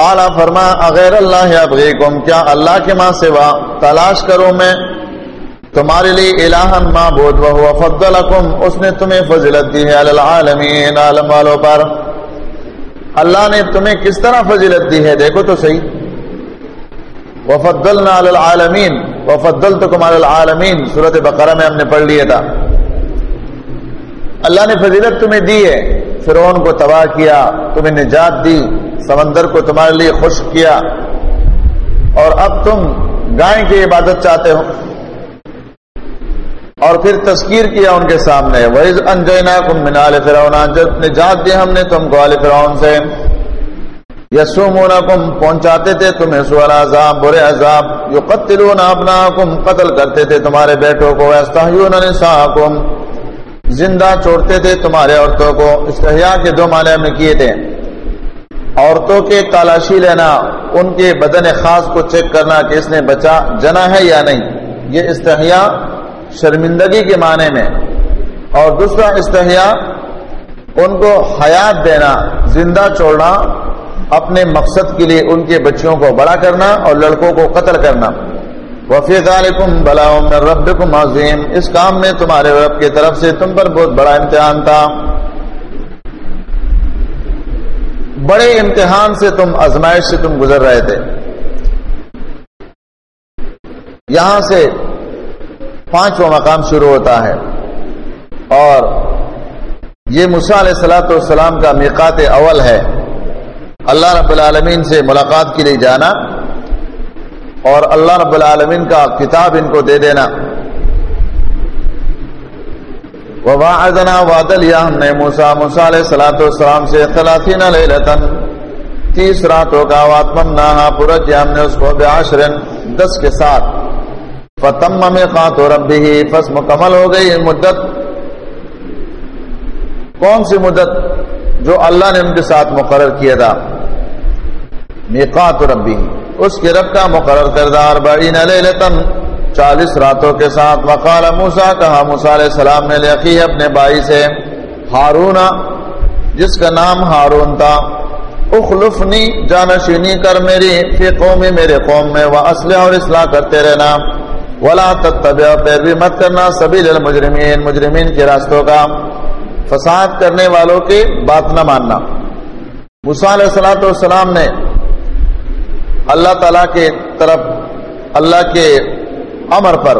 قالا فرما، اغیر اللہ ابغیکم، کیا اللہ کے ماں سوا تلاش کروں میں تمہارے لیے الہن معبود وہو فضلکم، اس نے تمہیں فضلت دی ہے علی العالمین، عالم والوں پر۔ اللہ نے تمہیں کس طرح فضیلت دی ہے؟ دیکھو تو صحیح۔ وفضلنا علی العالمین، وفضلتکم علی العالمین، سورۃ بقرہ میں ہم نے پڑھ لیا تھا۔ اللہ نے فضیلت تمہیں دی ہے، فرعون کو تباہ کیا، تمہیں نجات دی۔ سمندر کو تمہارے لیے خشک کیا اور اب تم گائے کی عبادت چاہتے ہو اور پھر تذکیر کیا ان کے سامنے۔ وَإِذْ أَنْجَيْنَاكُمْ مِنْ آلِ فِرَوْنَا جب نجات دی ہم نے تم کو آل فرعون سے۔ یسومونکم پہنچاتے تھے تمہیں سوال عذاب، برے عذاب۔ یقتلون ابناکم قتل کرتے تھے تمہارے بیٹوں کو۔ استحیون نساکم زندہ چھوڑتے تھے تمہارے عورتوں کو۔ استحیاء کے دو معنی ہم نے کیے تھے۔ عورتوں کے تالاشی لینا، ان کے بدن خاص کو چیک کرنا کہ اس نے بچا جنا ہے یا نہیں۔ یہ استحیاء شرمندگی کے معنی میں۔ اور دوسرا استحیاء، ان کو حیات دینا، زندہ چھوڑنا، اپنے مقصد کے لیے ان کے بچوں کو بڑا کرنا اور لڑکوں کو قتل کرنا۔ وفی ذالکم بلاؤ من ربکم عظیم۔ اس کام میں تمہارے رب کی طرف سے تم پر بہت بڑا امتحان تھا۔ بڑے امتحان سے تم ازمائش سے تم گزر رہے تھے۔ یہاں سے پانچواں مقام شروع ہوتا ہے۔ اور یہ مسا علیہ السلاۃ والسلام کا میقات اول ہے۔ اللہ رب العالمین سے ملاقات کے لیے جانا اور اللہ رب العالمین کا کتاب ان کو دے دینا۔ وباعدنا وعد لیا ہم نے موسا موسا علیہ السلاۃ والسلام سے خلاطین لیلتن تیس راتوں کا واتمم نہا پورا کیا ہم نے اس کو بعشرن دس کے ساتھ۔ فتم میں خات ربی ہی فس مکمل ہو گئی مدت۔ کون سی مدت؟ جو اللہ نے ان کے ساتھ مقرر کیا تھا۔ میقات ربی اس کے رب کا مقرر کردار بڑی لیلتن چالیس راتوں کے ساتھ وقال موسا کہا موسا علیہ السلام نے لقی اپنے بھائی سے، ہارون، جس کا نام ہارون تھا، اخلفنی، جانشینی کر میری، فی قومی میرے قوم میں وہ اسلحہ اور اصلاح کرتے رہنا، ولا تتبع پیروی مت کرنا، سبیل المجرمین، مجرمین کے راستوں کا فساد کرنے والوں کی بات نہ ماننا۔ موسیٰ علیہ السلاۃ والسلام نے اللہ تعالی کے طرف، اللہ کے امر پر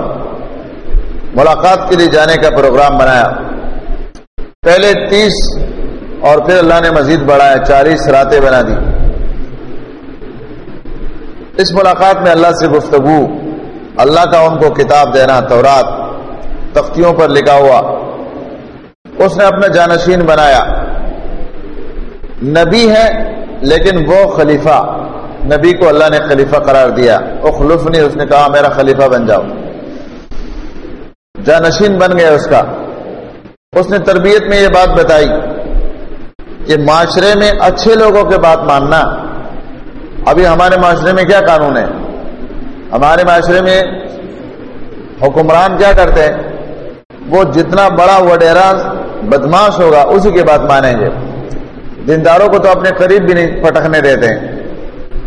ملاقات کے لیے جانے کا پروگرام بنایا۔ پہلے تیس اور پھر اللہ نے مزید بڑھایا، چالیس راتیں بنا دی۔ اس ملاقات میں اللہ سے گفتگو، اللہ کا ان کو کتاب دینا، تورات، تختیوں پر لکھا ہوا۔ اس نے اپنا جانشین بنایا۔ نبی ہے لیکن وہ خلیفہ۔ نبی کو اللہ نے خلیفہ قرار دیا اخلف نے اس نے کہا میرا خلیفہ بن جاؤ۔ جانشین بن گیا اس کا۔ اس نے تربیت میں یہ بات بتائی کہ معاشرے میں اچھے لوگوں کے بات ماننا۔ ابھی ہمارے معاشرے میں کیا قانون ہے؟ ہمارے معاشرے میں حکمران کیا کرتے ہیں؟ وہ جتنا بڑا وڈیرا بدماش ہوگا، اسی کی بات مانیں گے۔ دینداروں کو تو اپنے قریب بھی نہیں پٹکنے دیتے۔ ہیں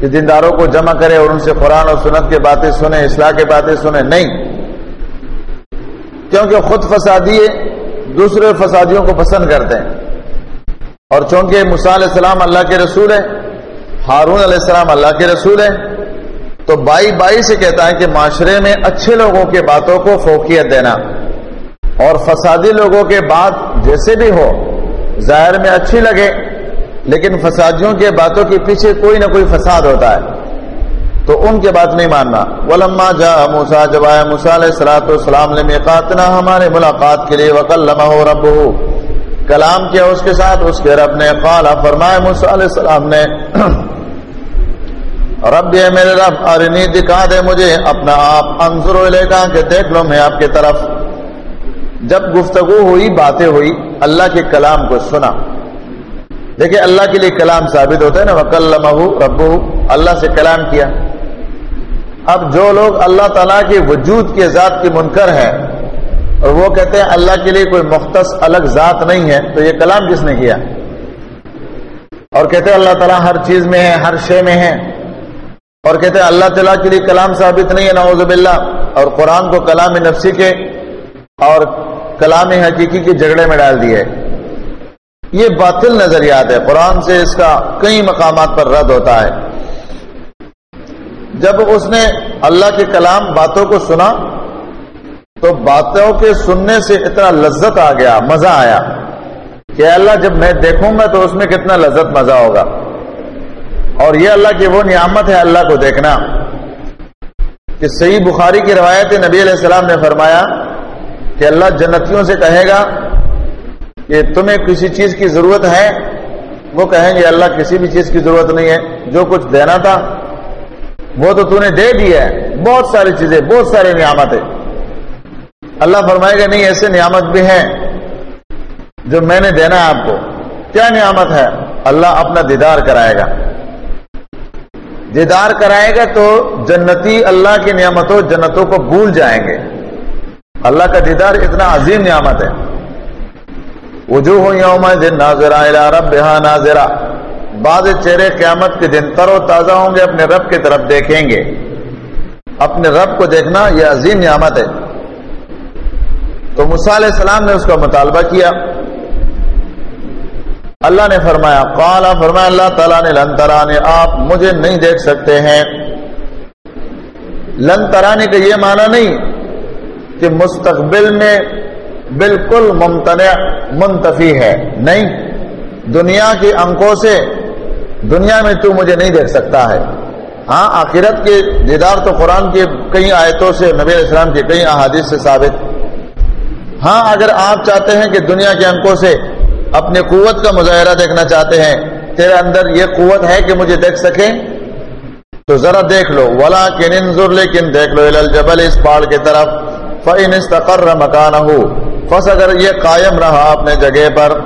کہ دینداروں کو جمع کرے اور ان سے قرآن اور سنت کے باتیں سنیں، اصلاح کے باتیں سنیں۔ نہیں۔ کیونکہ خود فسادی دوسرے فسادیوں کو پسند کرتے ہیں۔ اور چونکہ موسیٰ علیہ السلام اللہ کے رسول ہے ہارون علیہ السلام اللہ کے رسول ہے تو بائی بائی سے کہتا ہے کہ معاشرے میں اچھے لوگوں کے باتوں کو فوقیت دینا۔ اور فسادی لوگوں کے بات جیسے بھی ہو، ظاہر میں اچھی لگے لیکن فسادیوں کے باتوں کے پیچھے کوئی نہ کوئی فساد ہوتا ہے۔ تو ان کے بات نہیں ماننا۔ ولما جا موسا جب آیا موسا علیہ السلاۃ والسلام نے میقاتنا ہمارے ملاقات کے لیے وکلمہ رب کلام کیا اس کے ساتھ، اس کے رب نے قال فرمایا موسا علیہ السلام نے، رب یہ میرے رب، ارنی، دکھا دے مجھے، اپنا آپ انظر کا کہ دیکھ لو میں آپ کی طرف۔ جب گفتگو ہوئی، باتیں ہوئی، اللہ کے کلام کو سنا۔ دیکھیں اللہ کے لیے کلام ثابت ہوتا ہے نا وکلمہ رب اللہ سے کلام کیا۔ اب جو لوگ اللہ تعالیٰ کے وجود کے ذات کی منکر ہے اور وہ کہتے ہیں اللہ کے لیے کوئی مختص الگ ذات نہیں ہے، تو یہ کلام کس نے کیا؟ اور کہتے ہیں اللہ تعالیٰ ہر چیز میں ہے، ہر شے میں ہے۔ اور کہتے ہیں اللہ تعالیٰ کے لیے کلام ثابت نہیں ہے، نعوذ باللہ۔ اور قرآن کو کلام نفسی کے اور کلام حقیقی کے جھگڑے میں ڈال دیے یہ باطل نظریات ہے۔ قرآن سے اس کا کئی مقامات پر رد ہوتا ہے۔ جب اس نے اللہ کے کلام باتوں کو سنا، تو باتوں کے سننے سے اتنا لذت آ گیا، مزہ آیا کہ اللہ جب میں دیکھوں گا تو اس میں کتنا لذت مزہ ہوگا۔ اور یہ اللہ کی وہ نعمت ہے اللہ کو دیکھنا۔ کہ صحیح بخاری کی روایت نبی علیہ السلام نے فرمایا کہ اللہ جنتیوں سے کہے گا کہ تمہیں کسی چیز کی ضرورت ہے، وہ کہیں گے اللہ کسی بھی چیز کی ضرورت نہیں ہے، جو کچھ دینا تھا، وہ تو نے دے دیا ہے۔ بہت ساری چیزیں، بہت ساری نعمت ہے اللہ فرمائے گا، نہیں، ایسے نعمت بھی ہیں جو میں نے دینا ہے آپ کو۔ کیا نعمت ہے؟ اللہ اپنا دیدار کرائے گا۔ دیدار کرائے گا تو جنتی اللہ کی نعمتوں، جنتوں کو بھول جائیں گے۔ اللہ کا دیدار اتنا عظیم نعمت ہے۔ وجوہ یوم دن ناظرہ رب ناظرہ۔ بعض چہرے قیامت کے دن تر و تازہ ہوں گے، اپنے رب کی طرف دیکھیں گے۔ اپنے رب کو دیکھنا یہ عظیم نعمت ہے۔ تو علیہ السلام نے اس کا مطالبہ کیا۔ اللہ نے فرمایا، قالا، فرمایا، اللہ تعالیٰ نے، لن ترانے آپ مجھے نہیں دیکھ سکتے ہیں۔ لن ترانے کا یہ معنی نہیں کہ مستقبل میں بالکل ممتنع، منتفی ہے۔ نہیں، دنیا کے انکوں سے، دنیا میں تو مجھے نہیں دیکھ سکتا ہے۔ ہاں آخرت کے دیدار تو قرآن کے کئی آیتوں سے، نبی علیہ السلام کے کئی احادیث سے ثابت۔ ہاں اگر آپ چاہتے ہیں کہ دنیا کے انکوں سے اپنی قوت کا مظاہرہ دیکھنا چاہتے ہیں، تیرے اندر یہ قوت ہے کہ مجھے دیکھ سکیں تو ذرا دیکھ لو۔ ولا کن لیکن دیکھ لو الجبل، اس پہاڑ کی طرف۔ فن استقر مکان فس اگر یہ قائم رہا اپنے جگہ پر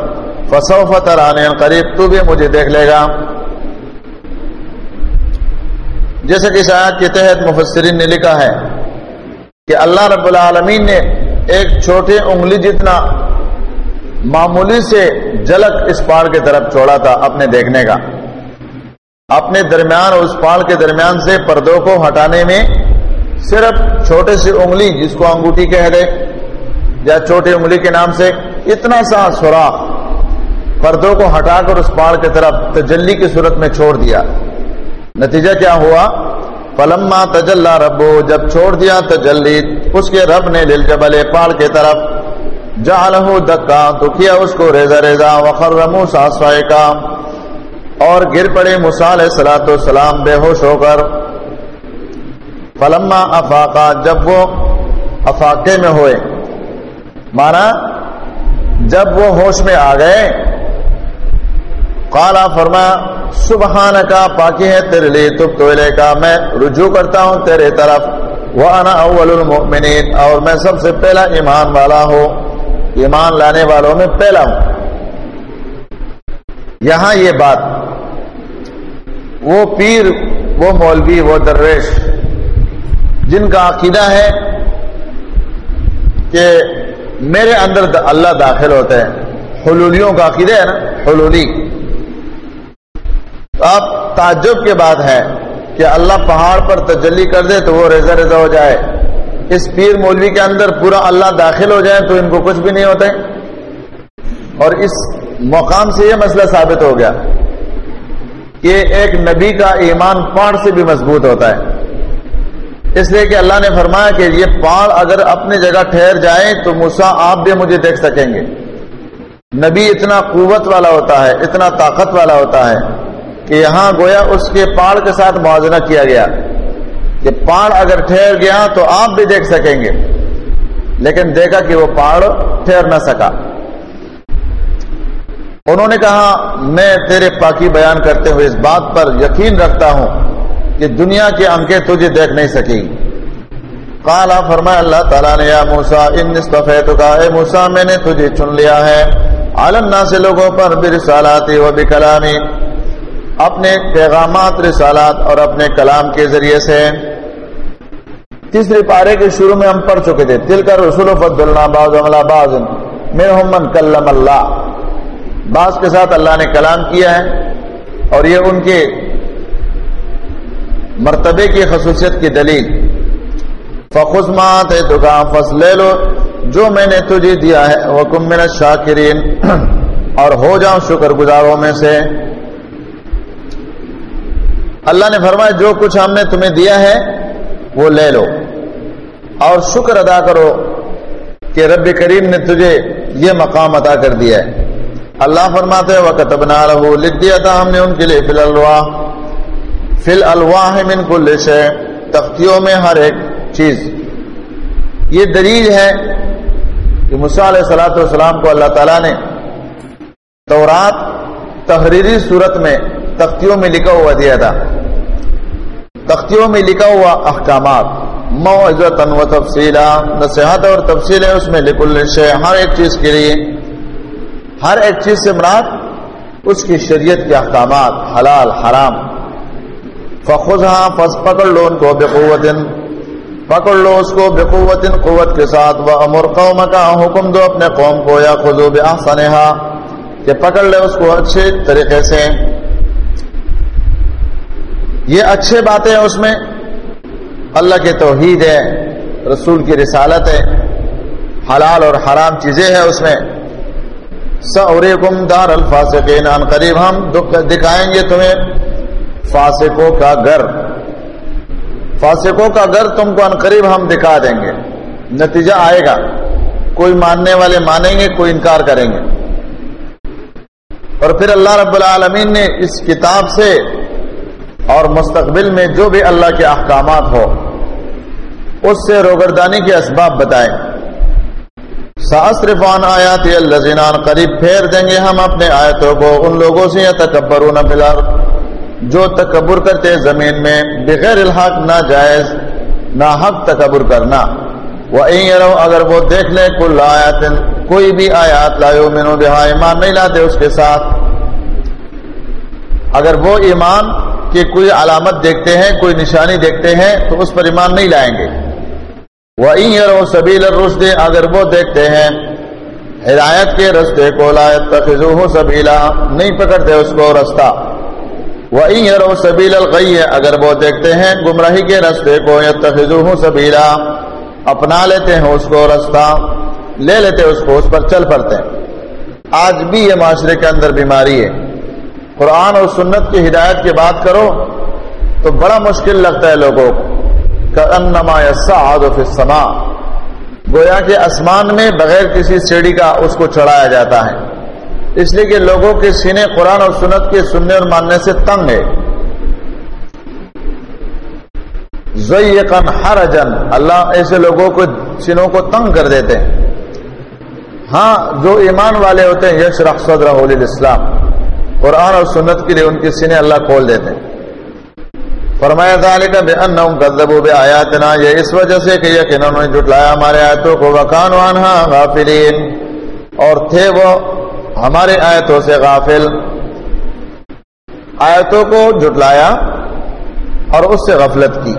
فسو فتر آنے قریب، تو بھی مجھے دیکھ لے گا۔ جیسے کہ شاید کے تحت مفسرین نے لکھا ہے کہ اللہ رب العالمین نے ایک چھوٹے انگلی جتنا معمولی سے جلک اس پاڑ کی طرف چھوڑا تھا اپنے دیکھنے کا۔ اپنے درمیان اور اس پاڑ کے درمیان سے پردوں کو ہٹانے میں صرف چھوٹے سی انگلی جس کو انگوٹھی کہہ دے۔ یا چھوٹی انگلی کے نام سے اتنا سا سوراخ پردوں کو ہٹا کر اس پاڑ کی طرف تجلی کی صورت میں چھوڑ دیا۔ نتیجہ کیا ہوا؟ فلما تجلا ربو، جب چھوڑ دیا تجلی، اس کے رب نے دل جبل پاڑ کی طرف جعلہ دکا، تو کیا اس کو ریزا ریزا وخر موسا کا اور گر پڑے مسال سلاۃ السلام بے ہوش ہو کر۔ فلما افاقا جب وہ افاقے میں ہوئے مانا جب وہ ہوش میں آ گئے کالا فرما سبحان کا پاکی ہے تیرے لیے، تب تو کا میں رجوع کرتا ہوں تیرے طرف وہ انا اول المؤمنین، اور میں سب سے پہلا ایمان والا ہوں، ایمان لانے والوں میں پہلا ہوں۔ یہاں یہ بات، وہ پیر، وہ مولوی، وہ درویش، جن کا عقیدہ ہے کہ میرے اندر اللہ داخل ہوتا ہے۔ حلولیوں کا عقیدہ ہے نا؟ حلولی۔ اب تعجب کے بعد ہے کہ اللہ پہاڑ پر تجلی کر دے تو وہ ریزا ریزا ہو جائے۔ اس پیر مولوی کے اندر پورا اللہ داخل ہو جائے تو ان کو کچھ بھی نہیں ہوتا ہے۔ اور اس مقام سے یہ مسئلہ ثابت ہو گیا کہ ایک نبی کا ایمان پاڑ سے بھی مضبوط ہوتا ہے۔ اس لیے کہ اللہ نے فرمایا کہ یہ پاڑ اگر اپنی جگہ ٹھہر جائے تو موسا آپ بھی مجھے دیکھ سکیں گے۔ نبی اتنا قوت والا ہوتا ہے، اتنا طاقت والا ہوتا ہے کہ یہاں گویا اس کے پاڑ کے ساتھ موازنہ کیا گیا۔ کہ پہاڑ اگر ٹھہر گیا تو آپ بھی دیکھ سکیں گے۔ لیکن دیکھا کہ وہ پہاڑ ٹھہر نہ سکا۔ انہوں نے کہا، میں تیرے پاکی بیان کرتے ہوئے اس بات پر یقین رکھتا ہوں کہ دنیا کے انکے تجھے دیکھ نہیں سکی کالا فرمایا، اللہ تعالیٰ نے، یا موسا ان تو کہا اے موسا میں نے تجھے چن لیا ہے۔ عالم سے لوگوں پر بھی رسالاتی و بھی اپنے پیغامات، رسالات اور اپنے کلام کے ذریعے سے۔ تیسری پارے کے شروع میں ہم پڑھ چکے تھے تل کر رسول فد اللہ باز عملہ باز میں کلم اللہ۔ بعض کے ساتھ اللہ نے کلام کیا ہے اور یہ ان کے مرتبے کی خصوصیت کی دلیل۔ فخصمات فص لے لو جو میں نے تجھے دیا ہے۔ وہ من شاکرین اور ہو جاؤں شکر گزاروں میں سے۔ اللہ نے فرمایا، جو کچھ ہم نے تمہیں دیا ہے، وہ لے لو۔ اور شکر ادا کرو کہ رب کریم نے تجھے یہ مقام عطا کر دیا ہے۔ اللہ فرماتے وقت بنا رہو لکھ دیا تھا ہم نے ان کے لیے فی الواح فی الواح من کل شے، تختیوں میں ہر ایک چیز۔ یہ دلیل ہے کہ مصع علیہ صلاۃ والسلام کو اللہ تعالیٰ نے تورات تحریری صورت میں تختیوں میں لکھا ہوا دیا تھا۔ تختیوں میں لکھا ہوا احکامات معذت و تفصیلہ نصیحت اور تفصیل ہے اس میں لکل شے، ہر ایک چیز کے لیے۔ ہر ایک چیز سے مراد اس کی شریعت کے احکامات، حلال، حرام۔ فخذ ہاں فس پکڑ لو ان کو بقوت پکڑ لو اس کو بقوت قوت کے ساتھ۔ وہ امر قوم کا حکم دو اپنے قوم کو یا خزو بحسنہا کہ پکڑ لے اس کو اچھے طریقے سے۔ یہ اچھے باتیں ہیں اس میں۔ اللہ کے توحید ہے، رسول کی رسالت ہے۔ حلال اور حرام چیزیں ہیں اس میں۔ سوریکم دار الفاسقین ان قریب ہم دکھائیں گے تمہیں۔ فاسقوں کا گھر۔ فاسقوں کا گھر تم کو ان قریب ہم دکھا دیں گے۔ نتیجہ آئے گا۔ کوئی ماننے والے مانیں گے، کوئی انکار کریں گے۔ اور پھر اللہ رب العالمین نے اس کتاب سے اور مستقبل میں جو بھی اللہ کے احکامات ہو، اس سے روگردانی کے اسباب بتائیں۔ ساسرفان آیات الزینان قریب پھیر دیں گے ہم اپنے آیتوں کو۔ ان لوگوں سے یا تکبر بلار جو تکبر کرتے زمین میں، بغیر الحق نہ جائز نہ حق تکبر کرنا۔ وہ اگر وہ دیکھ لیں، کل آیات، کوئی بھی آیات لایو مینو بہا، ایمان نہیں لاتے اس کے ساتھ۔ اگر وہ ایمان کی کوئی علامت دیکھتے ہیں، کوئی نشانی دیکھتے ہیں، تو اس پر ایمان نہیں لائیں گے۔ وہ سبیل الرشد، اگر وہ دیکھتے ہیں، ہدایت کے رستے کو لایت تخذوہ سبیلا، نہیں پکڑتے اس کو رستہ۔ وہ اگر وہ دیکھتے ہیں گمراہی کے رستے کو یا تخذوہ سبیلا اپنا لیتے ہیں اس کو رستہ، لے لیتے اس کو، اس پر چل پڑتے ہیں۔ آج بھی یہ معاشرے کے اندر بیماری ہے۔ قرآن اور سنت کی ہدایت کی بات کرو، تو بڑا مشکل لگتا ہے لوگوں کو۔ سما گویا کہ آسمان میں بغیر کسی سیڑھی کا اس کو چڑھایا جاتا ہے۔ اس لیے کہ لوگوں کے سینے قرآن اور سنت کے سننے اور ماننے سے تنگ ہے۔ ہر جن اللہ ایسے لوگوں کو سینوں کو تنگ کر دیتے ہیں۔ ہاں جو ایمان والے ہوتے ہیں یش رخ صدر اسلام قرآن اور سنت کے لیے ان کے سینے اللہ کھول دیتے ہیں۔ فرمایا، ذالک بانہم کذبوا بآیاتنا، یہ اس وجہ سے کہ یقینا انہوں نے جھٹلایا ہمارے آیتوں کو۔ وکانوا عنها غافلین۔ اور تھے وہ ہمارے آیتوں سے غافل۔ آیتوں کو جھٹلایا اور اس سے غفلت کی۔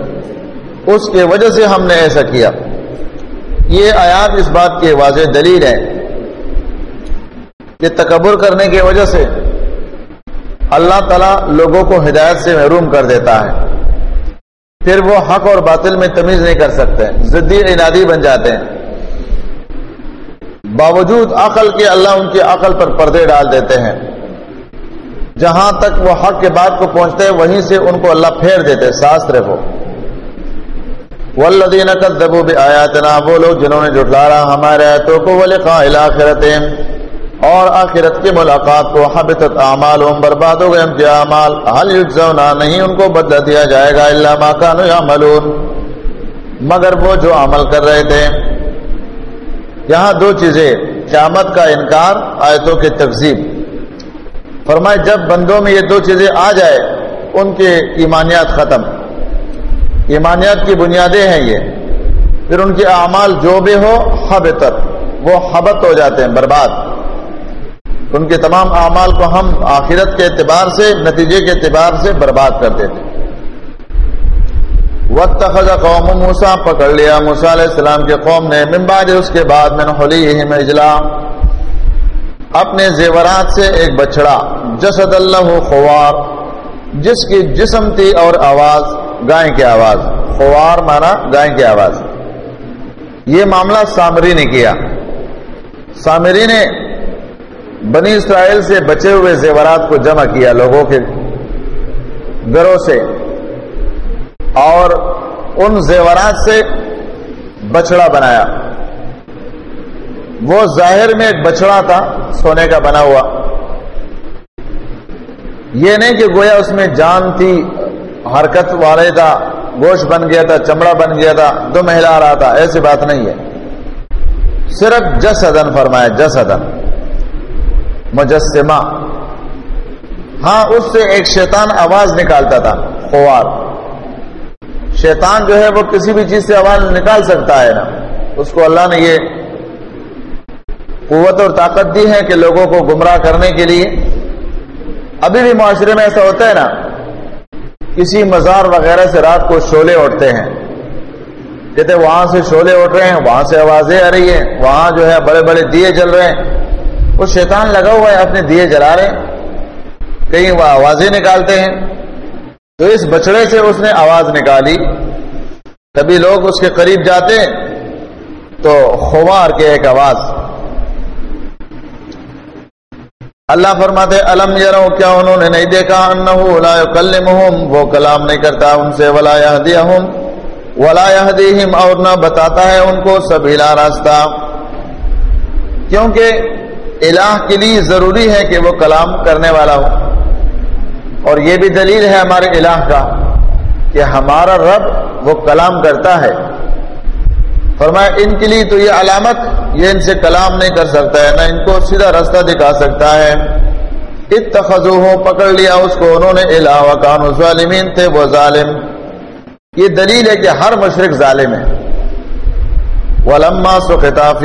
اس کے وجہ سے ہم نے ایسا کیا۔ یہ آیات اس بات کی واضح دلیل ہے کہ تکبر کرنے کی وجہ سے اللہ تعالیٰ لوگوں کو ہدایت سے محروم کر دیتا ہے۔ پھر وہ حق اور باطل میں تمیز نہیں کر سکتے ضدی انادی بن جاتے ہیں۔ باوجود عقل کے اللہ ان کی عقل پر پردے ڈال دیتے ہیں۔ جہاں تک وہ حق کے بعد کو پہنچتے ہیں، وہیں سے ان کو اللہ پھیر دیتے ساس رہو والذین کذبوا بآیاتنا وہ لوگ جنہوں نے جھٹلا رہا ہمارے آیتوں کو، ولقاء الاخرت اور آخرت کی ملاقات کو حبتت اعمالهم، برباد ہو گئے ان کے اعمال۔ هل یجزون نہیں ان کو بدلہ دیا جائے گا الا ما كانوا يعملون۔ مگر وہ جو عمل کر رہے تھے یہاں دو چیزیں قیامت کا انکار، آیتوں کی تقزیب فرمائے، جب بندوں میں یہ دو چیزیں آ جائے، ان کے ایمانیات ختم۔ ایمانیات کی بنیادیں ہیں یہ۔ پھر ان کے اعمال جو بھی ہو حبتت وہ حبت ہو جاتے ہیں، برباد۔ ان کے تمام اعمال کو ہم آخرت کے اعتبار سے، نتیجے کے اعتبار سے برباد کر دیتے وقت خزا قوم موسا پکڑ لیا۔ موسا علیہ السلام کے قوم نے ممباد اس کے بعد میں ہولی میں اجلا۔ اپنے زیورات سے ایک بچڑا، جسد اللہ خوار، جس کی جسم تھی اور آواز گائے کی آواز۔ خوار مانا گائے کی آواز۔ یہ معاملہ سامری نے کیا۔ سامری نے بنی اسرائیل سے بچے ہوئے زیورات کو جمع کیا لوگوں کے گھروں سے۔ اور ان زیورات سے بچڑا بنایا۔ وہ ظاہر میں ایک بچڑا تھا، سونے کا بنا ہوا۔ یہ نہیں کہ گویا اس میں جان تھی، حرکت والے تھا، گوشت بن گیا تھا، چمڑا بن گیا تھا تو مہلا رہا تھا، ایسی بات نہیں ہے۔ صرف جس ادن فرمایا جس ادن مجسمہ۔ ہاں اس سے ایک شیطان آواز نکالتا تھا، خوار۔ شیطان جو ہے وہ کسی بھی چیز سے آواز نکال سکتا ہے نا۔ اس کو اللہ نے یہ قوت اور طاقت دی ہے کہ لوگوں کو گمراہ کرنے کے لیے۔ ابھی بھی معاشرے میں ایسا ہوتا ہے نا، کسی مزار وغیرہ سے رات کو شولے اٹھتے ہیں۔ کہتے وہاں سے شولے اٹھ رہے ہیں، وہاں سے آوازیں آ رہی ہیں، وہاں جو ہے بڑے بڑے دیے جل رہے ہیں۔ وہ شیطان لگا ہوا ہے، اپنے دیے جلا رہے ہیں۔ کہیں وہ آوازیں نکالتے ہیں۔ تو اس بچڑے سے اس نے آواز نکالی۔ کبھی لوگ اس کے قریب جاتے تو خوار کے ایک آواز۔ اللہ فرماتے علم یرو کیا انہوں نے نہیں دیکھا؟ انہو لا یکلمہم۔ وہ کلام نہیں کرتا ان سے، ولا یہدیہم۔ ولا یہدیہم اور نہ بتاتا ہے ان کو سبیلا راستہ۔ کیونکہ الہ کے لیے ضروری ہے کہ وہ کلام کرنے والا ہو۔ اور یہ بھی دلیل ہے ہمارے الہ کا کہ ہمارا رب وہ کلام کرتا ہے۔ فرمایا، ان کے لیے تو یہ علامت یہ ان سے کلام نہیں کر سکتا ہے، نہ ان کو سیدھا راستہ دکھا سکتا ہے۔ اتخذو ہو پکڑ لیا اس کو، انہوں نے علاوہ کان ظالمین تھے، وہ ظالم۔ یہ دلیل ہے کہ ہر مشرق ظالم ہے۔ ولما سو خطاف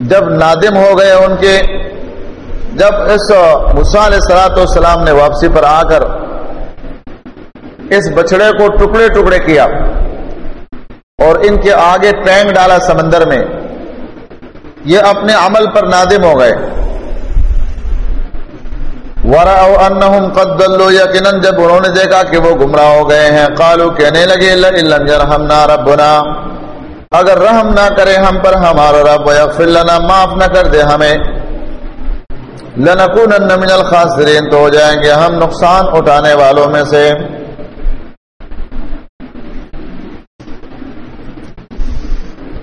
جب نادم ہو گئے ان کے جب اس مسال سلاط والسلام نے واپسی پر آ کر اس بچڑے کو ٹکڑے ٹکڑے کیا اور ان کے آگے پینگ ڈالا سمندر میں، یہ اپنے عمل پر نادم ہو گئے۔ ورا قد یقیناً جب انہوں نے دیکھا کہ وہ گمراہ ہو گئے ہیں کالو کہنے لگے ہم نہ ربنا، اگر رحم نہ کرے ہم پر، ہمارا رب لنا، معاف نہ کر دے ہمیں۔ لنکونن من الخاسرین، تو ہو جائیں گے ہم نقصان اٹھانے والوں میں سے۔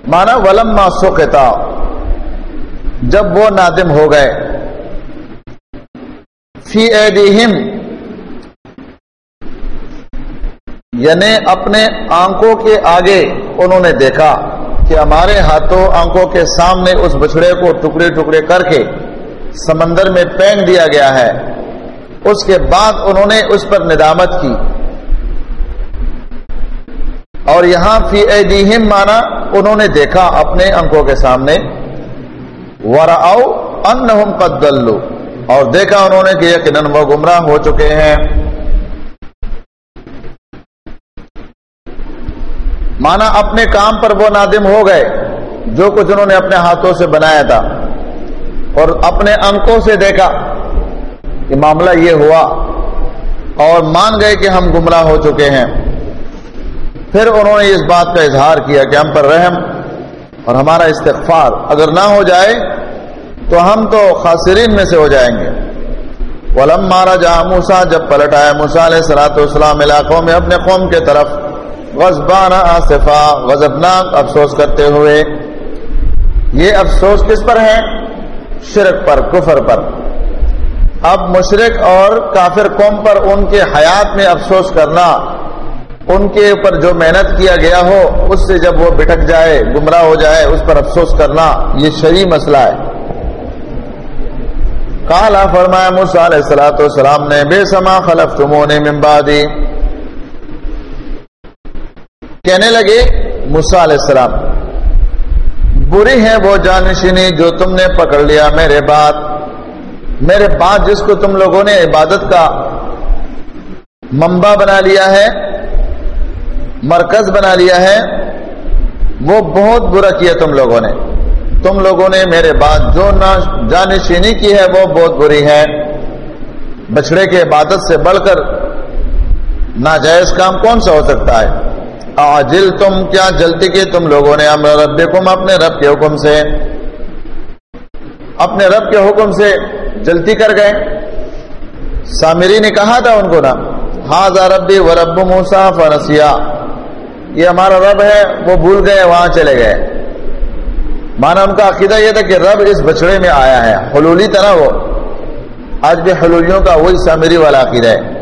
مانا ولم سوکھتا جب وہ نادم ہو گئے۔ فی ایدیہم یعنی اپنے آنکھوں کے آگے انہوں نے دیکھا کہ ہمارے ہاتھوں آنکھوں کے سامنے اس بچڑے کو ٹکڑے ٹکڑے کر کے سمندر میں پھینک دیا گیا ہے۔ اس کے بعد انہوں نے اس پر ندامت کی۔ اور یہاں فی ایدیہم مانا انہوں نے دیکھا اپنے انکوں کے سامنے۔ ورآؤ انہم قد دلو اور دیکھا انہوں نے کہ یقیناً وہ گمراہ ہو چکے ہیں۔ مانا اپنے کام پر وہ نادم ہو گئے، جو کچھ انہوں نے اپنے ہاتھوں سے بنایا تھا۔ اور اپنے انکوں سے دیکھا کہ معاملہ یہ ہوا اور مان گئے کہ ہم گمراہ ہو چکے ہیں۔ پھر انہوں نے اس بات کا اظہار کیا کہ ہم پر رحم اور ہمارا استغفار اگر نہ ہو جائے تو ہم تو خاصرین میں سے ہو جائیں گے۔ ولم مارا جہاں موسا جب پلٹ آیا موسا علیہ سلاۃ والسلام علاقوں میں اپنے قوم کے طرف غزبان آصفا غزبناک افسوس کرتے ہوئے۔ یہ افسوس کس پر ہے؟ شرک پر، کفر پر۔ اب مشرق اور کافر قوم پر ان کے حیات میں افسوس کرنا، ان کے اوپر جو محنت کیا گیا ہو، اس سے جب وہ بٹک جائے، گمراہ ہو جائے، اس پر افسوس کرنا، یہ شری مسئلہ ہے۔ کالا فرمایا موسا علیہ السلاۃ والسلام نے بے سما خلف تمہوں نے ممبادی کہنے لگے موسا علیہ السلام بری ہے وہ جانشینی جو تم نے پکڑ لیا میرے بات میرے بات جس کو تم لوگوں نے عبادت کا ممبا بنا لیا ہے، مرکز بنا لیا ہے، وہ بہت برا کیا تم لوگوں نے۔ تم لوگوں نے میرے بعد جو جانشینی کی ہے وہ بہت بری ہے۔ بچڑے کے عبادت سے بڑھ کر ناجائز کام کون سا ہو سکتا ہے؟ آجل تم، کیا جلدی کی تم لوگوں نے رب اپنے رب کے حکم سے، اپنے رب کے حکم سے جلدی کر گئے؟ سامری نے کہا تھا ان کو نا ہاں ربی و رب موسا فرسیا یہ ہمارا رب ہے، وہ بھول گئے، وہاں چلے گئے۔ مانا ان کا عقیدہ یہ تھا کہ رب اس بچڑے میں آیا ہے، حلولی طرح وہ۔ آج بھی حلولیوں کا وہی سامری والا عقیدہ ہے۔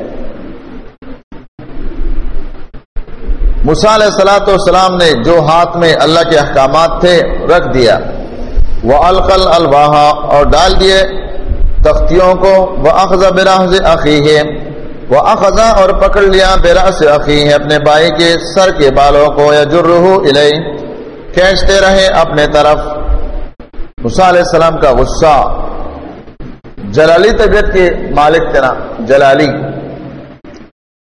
علیہ سلاۃ والسلام نے جو ہاتھ میں اللہ کے احکامات تھے رکھ دیا۔ وہ القل الواحا اور ڈال دیے۔ تختیوں کو وہ اخذا براہ عقی ہے وہ اخذا اور پکڑ لیا برا سے عقی ہے اپنے بھائی کے سر کے بالوں کو۔ یا جرح الہی کھینچتے رہے اپنے طرف۔ علیہ السلام کا غصہ۔ جلالی طبیعت کے مالک تنا جلالی۔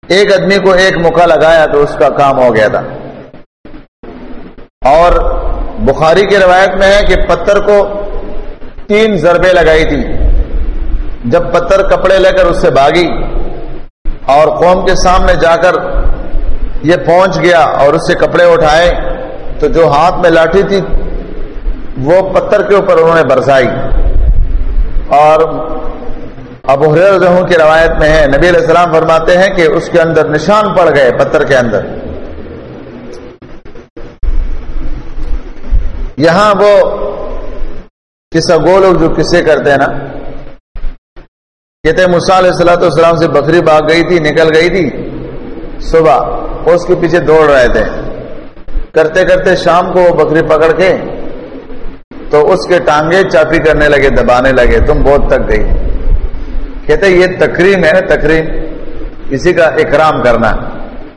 ایک آدمی کو ایک موقع لگایا تو اس کا کام ہو گیا تھا۔ اور بخاری کی روایت میں ہے کہ پتھر کو تین ضربے لگائی تھی۔ جب پتھر کپڑے لے کر اس سے بھاگی اور قوم کے سامنے جا کر یہ پہنچ گیا اور اس سے کپڑے اٹھائے تو جو ہاتھ میں لاٹھی تھی وہ پتھر کے اوپر انہوں نے برسائی اور ابو حریر کی روایت میں ہے، نبی علیہ السلام فرماتے ہیں کہ اس کے اندر نشان پڑ گئے پتھر کے اندر۔ یہاں وہ کسا گو لوگ جو کسے کرتے ہیں نا، کہتے علیہ السلاۃ والسلام سے بکری بھاگ گئی تھی، نکل گئی تھی۔ صبح اس کے پیچھے دوڑ رہے تھے۔ کرتے کرتے شام کو وہ بکری پکڑ کے تو اس کے ٹانگے چاپی کرنے لگے، دبانے لگے، تم بہت تک گئی۔ کہتے یہ تکریم ہے تکریم۔ کسی کا اکرام کرنا۔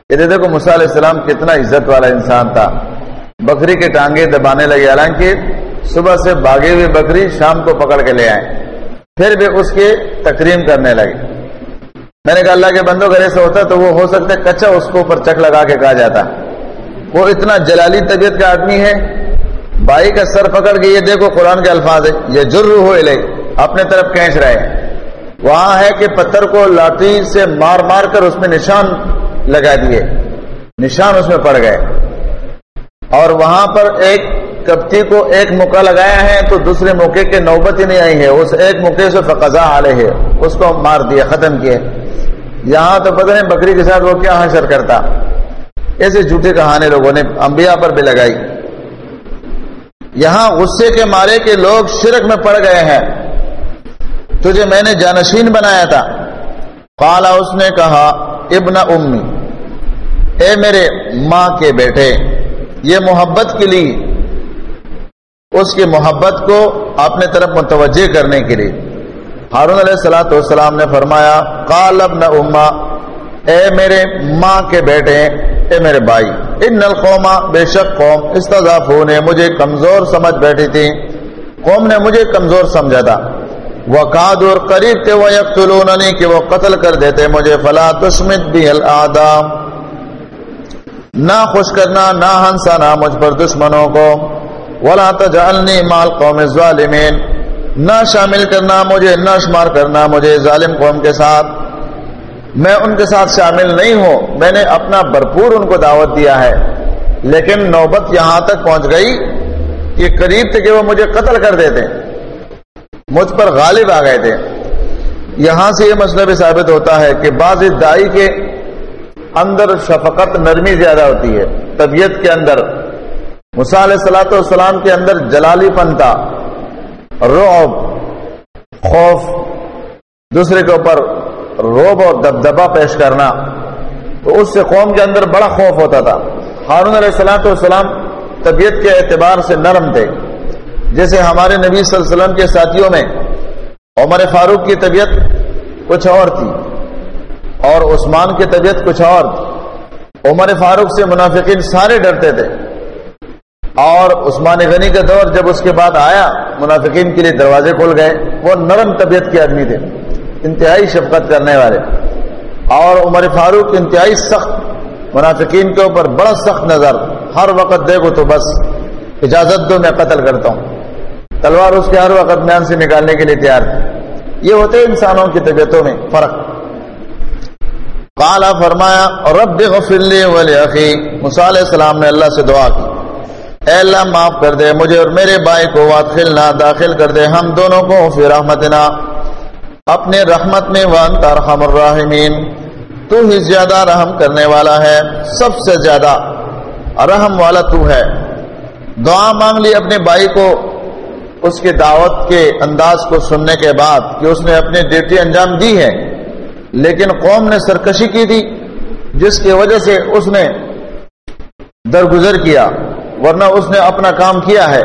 یہ دیکھو علیہ السلام کتنا عزت والا انسان تھا۔ بکری کے ٹانگے دبانے لگے۔ حالانکہ صبح سے باغے ہوئے بکری شام کو پکڑ کے لے آئے۔ پھر بھی اس کی تکریم کرنے لگے۔ میں نے کہا، اللہ کے بندوں گھر سے ہوتا تو وہ ہو سکتا ہے کچا اس کو اوپر چک لگا کے کہا جاتا۔ وہ اتنا جلالی طبیعت کا آدمی ہے۔ بھائی کا سر پکڑ کے یہ دیکھو، قرآن کے الفاظ ہے یہ جرر ہو لے اپنے طرف کھینچ رہے وہاں ہے کہ پتھر کو لاٹھی سے مار مار کر اس میں نشان لگا دیے۔ نشان اس میں پڑ گئے۔ اور وہاں پر ایک کپتی کو ایک موقع لگایا ہے تو دوسرے موقع کے نوبت ہی نہیں آئی ہے۔ اس ایک موقع سے فقضا آلے ہے۔ اس کو مار دیا، ختم کیا یہاں تو پتہ نہیں بکری کے ساتھ وہ کیا حشر کرتا۔ ایسے جھوٹے کہانے لوگوں نے انبیاء پر بھی لگائی۔ یہاں غصے کے مارے کے لوگ شرک میں پڑ گئے ہیں۔ تجھے میں نے جانشین بنایا تھا۔ کالا اس نے کہا، ابن امی، اے میرے ماں کے بیٹے، یہ محبت کے لیے۔ اس کی محبت کو اپنے طرف متوجہ کرنے کے لیے۔ ہارون علیہ السلاۃ والسلام نے فرمایا کال ابن اما، اے میرے ماں کے بیٹے، اے میرے بھائی، ان نل قوما بے شک قوم استضاف نے مجھے کمزور سمجھ بیٹھی تھی۔ قوم نے مجھے کمزور سمجھا تھا۔ وہ کادور قریب تھے، وہ یکلوننی کہ وہ قتل کر دیتے، مجھے فلا دشمت بھی الادام نہ خوش کرنا، نہ ہنسانا مجھ پر دشمنوں کو۔ ولا تجعلنی مال قوم ظالمین نہ شامل کرنا مجھے، نہ شمار کرنا مجھے ظالم قوم کے ساتھ۔ میں ان کے ساتھ شامل نہیں ہوں، میں نے اپنا بھرپور ان کو دعوت دیا ہے۔ لیکن نوبت یہاں تک پہنچ گئی کہ قریب تھے کہ وہ مجھے قتل کر دیتے۔ مجھ پر غالب آ گئے تھے۔ یہاں سے یہ مسئلہ بھی ثابت ہوتا ہے کہ بعض دائی کے اندر شفقت نرمی زیادہ ہوتی ہے، طبیعت کے اندر۔ علیہ سلاۃ والسلام کے اندر جلالی پن تھا روب خوف، دوسرے کے اوپر روب اور دبدبا پیش کرنا۔ تو اس سے قوم کے اندر بڑا خوف ہوتا تھا۔ ہارون علیہ السلاۃ والسلام طبیعت کے اعتبار سے نرم تھے۔ جیسے ہمارے نبی صلی اللہ علیہ وسلم کے ساتھیوں میں عمر فاروق کی طبیعت کچھ اور تھی اور عثمان کی طبیعت کچھ اور تھی۔ عمر فاروق سے منافقین سارے ڈرتے تھے۔ اور عثمان غنی کا دور جب اس کے بعد آیا، منافقین کے لیے دروازے کھول گئے۔ وہ نرم طبیعت کے آدمی تھے، انتہائی شفقت کرنے والے۔ اور عمر فاروق انتہائی سخت منافقین کے اوپر بڑا سخت نظر۔ ہر وقت دیکھو تو بس اجازت دو میں قتل کرتا ہوں۔ تلوار اس کے ہر وقت میان سے نکالنے کے لیے تیار تھی یہ ہوتے انسانوں کی طبیعتوں میں فرق۔ قالا فرمایا اور رب غفر لی ولی اخی موسی علیہ السلام نے اللہ سے دعا کی۔ اے اللہ، معاف کر دے مجھے اور میرے بھائی کو وادخلنا، داخل کر دے۔ ہم دونوں کو فی رحمتنا۔ اپنے رحمت میں وانت ارحم الراحمین۔ تو ہی زیادہ رحم کرنے والا ہے، سب سے زیادہ رحم والا تو ہے۔ دعا مانگ لی اپنے بھائی کو۔ اس کے دعوت کے انداز کو سننے کے بعد کہ اس نے اپنی ڈیوٹی انجام دی ہے، لیکن قوم نے سرکشی کی تھی، جس کی وجہ سے اس نے درگزر کیا، ورنہ اس نے اپنا کام کیا ہے۔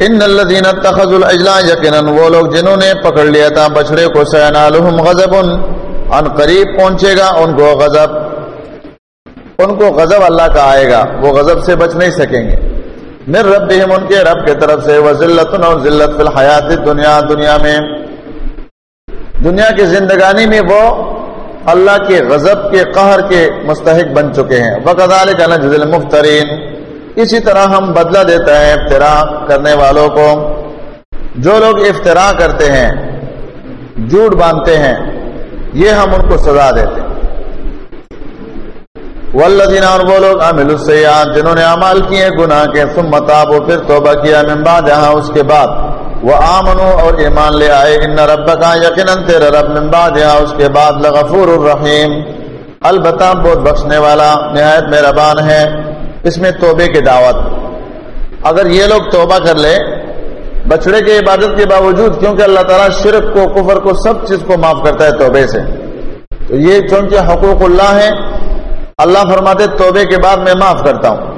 ان الذين اتخذوا الاجل یقینا وہ لوگ جنہوں نے پکڑ لیا تھا بچڑے کو، سینالہم غضب ان قریب پہنچے گا، ان کو غضب، ان کو غضب اللہ کا آئے گا، وہ غضب سے بچ نہیں سکیں گے۔ مر ربہم ان کے رب کے طرف سے وذلت اور ذلت فی الحیات دنیا دنیا میں۔ دنیا کی زندگانی میں وہ اللہ کے غضب کے قہر کے مستحق بن چکے ہیں۔ وکذالک نجزی المفترین۔ اسی طرح ہم بدلہ دیتا ہے افطرا کرنے والوں کو۔ جو لوگ افطرا کرتے ہیں، جھوٹ باندھتے ہیں، یہ ہم ان کو سزا دیتے ہیں۔ والذین اور وہ لوگ عامل السیئات، جنہوں نے اعمال کیے گناہ کے، ثم تابوا، پھر توبہ کیا، من بعد جہاں اس کے بعد وہ آمنو اور ایمان لے آئے، ان ربک، یقینا تیرا رب، من بعد جہاں اس کے بعد، لغفور الرحیم۔ البتہ بہت بخشنے والا نہایت مہربان ہے اس میں توبے کی دعوت۔ اگر یہ لوگ توبہ کر لے بچڑے کے عبادت کے باوجود، کیونکہ اللہ تعالیٰ شرک کو، کفر کو، سب چیز کو معاف کرتا ہے توبے سے۔ تو یہ چونکہ حقوق اللہ ہے اللہ فرماتے توبے کے بعد میں معاف کرتا ہوں۔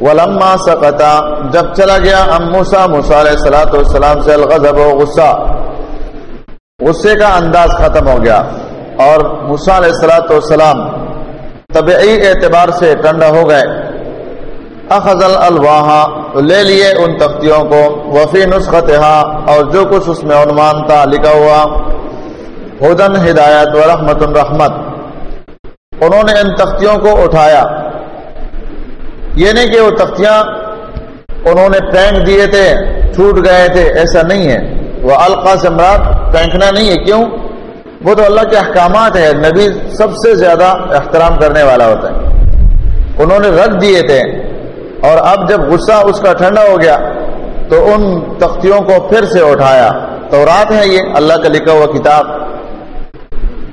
ولما سقطا جب چلا گیا، ام موسا موسا علیہ السلاۃ والسلام سے الغضب و غصہ۔ غصے کا انداز ختم ہو گیا اور موسا علیہ السلاۃ والسلام طبعی اعتبار سے ٹھنڈا ہو گئے۔ اخذل الواح لے لیے ان تختیوں کو۔ وفی نسخت اور جو کچھ اس میں عنوان تھا، لکھا ہوا، ہدن، ہدایت و رحمت الرحمت انہوں نے ان تختیوں کو اٹھایا۔ یہ نہیں کہ وہ تختیاں انہوں نے پھینک دیے تھے، چھوٹ گئے تھے، ایسا نہیں ہے۔ وہ القا سے مراد پھینکنا نہیں ہے۔ کیوں؟ وہ تو اللہ کے احکامات ہے نبی سب سے زیادہ احترام کرنے والا ہوتا ہے۔ انہوں نے رکھ دیے تھے۔ اور اب جب غصہ اس کا ٹھنڈا ہو گیا، تو ان تختیوں کو پھر سے اٹھایا۔ تو رات ہے یہ، اللہ کا لکھا ہوا کتاب۔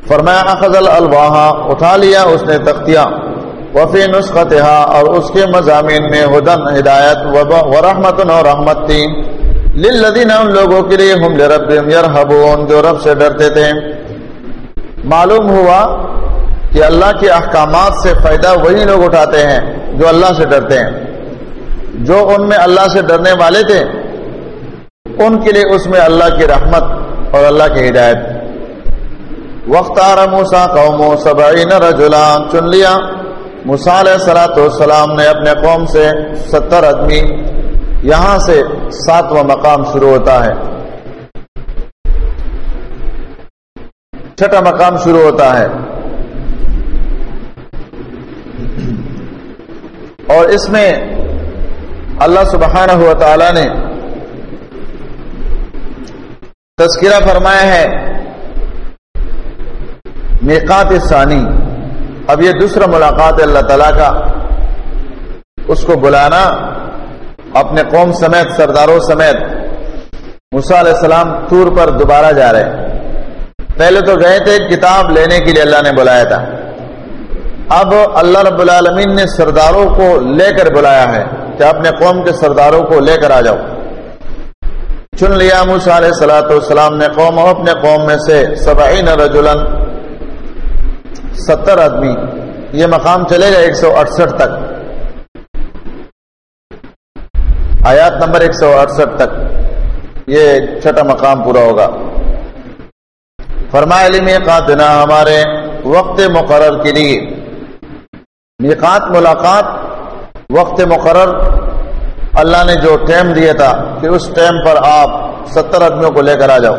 فرمایا اخذل الواح اٹھا لیا، اس نے تختیاں۔ وفی نسخت اور اس کے مضامین میں ہدن، ہدایت و رحمت اور رحمت تھی۔ للذین ان لوگوں کے لیے، ہم لرب یرحبون جو رب سے ڈرتے تھے۔ معلوم ہوا کہ اللہ کے احکامات سے فائدہ وہی لوگ اٹھاتے ہیں جو اللہ سے ڈرتے ہیں۔ جو ان میں اللہ سے ڈرنے والے تھے، ان کے لیے اس میں اللہ کی رحمت اور اللہ کی ہدایت۔ وختار موسا قوم سبعین رجلا چن لیا۔ موسا علیہ سلاۃ والسلام نے اپنے قوم سے ستر آدمی یہاں سے ساتواں مقام شروع ہوتا ہے۔ چھٹا مقام شروع ہوتا ہے۔ اور اس میں اللہ سبحانہ ہوا تعالی نے تذکرہ فرمایا ہے۔ میقات ثانی۔ اب یہ دوسرا ملاقات ہے اللہ تعالیٰ کا۔ اس کو بلانا اپنے قوم سمیت، سرداروں سمیت۔ موسیٰ علیہ السلام تور پر دوبارہ جا رہے۔ پہلے تو گئے تھے کتاب لینے کے لیے اللہ نے بلایا تھا۔ اب اللہ رب العالمین نے سرداروں کو لے کر بلایا ہے کہ اپنے قوم کے سرداروں کو لے کر آ جاؤ۔ چن لیا موسیٰ علیہ السلاۃ والسلام نے قوم، اپنے قوم میں سے سبعین رجلن ستر آدمی۔ یہ مقام چلے گا ایک سو اڑسٹھ تک۔ آیات نمبر ایک سو اڑسٹھ تک۔ یہ چھٹا مقام پورا ہوگا۔ فرمائے علی میقات ہمارے وقت مقرر کے لیے۔ میقات ملاقات وقت مقرر۔ اللہ نے جو ٹائم دیا تھا کہ اس ٹائم پر آپ ستر آدمیوں کو لے کر آ جاؤ۔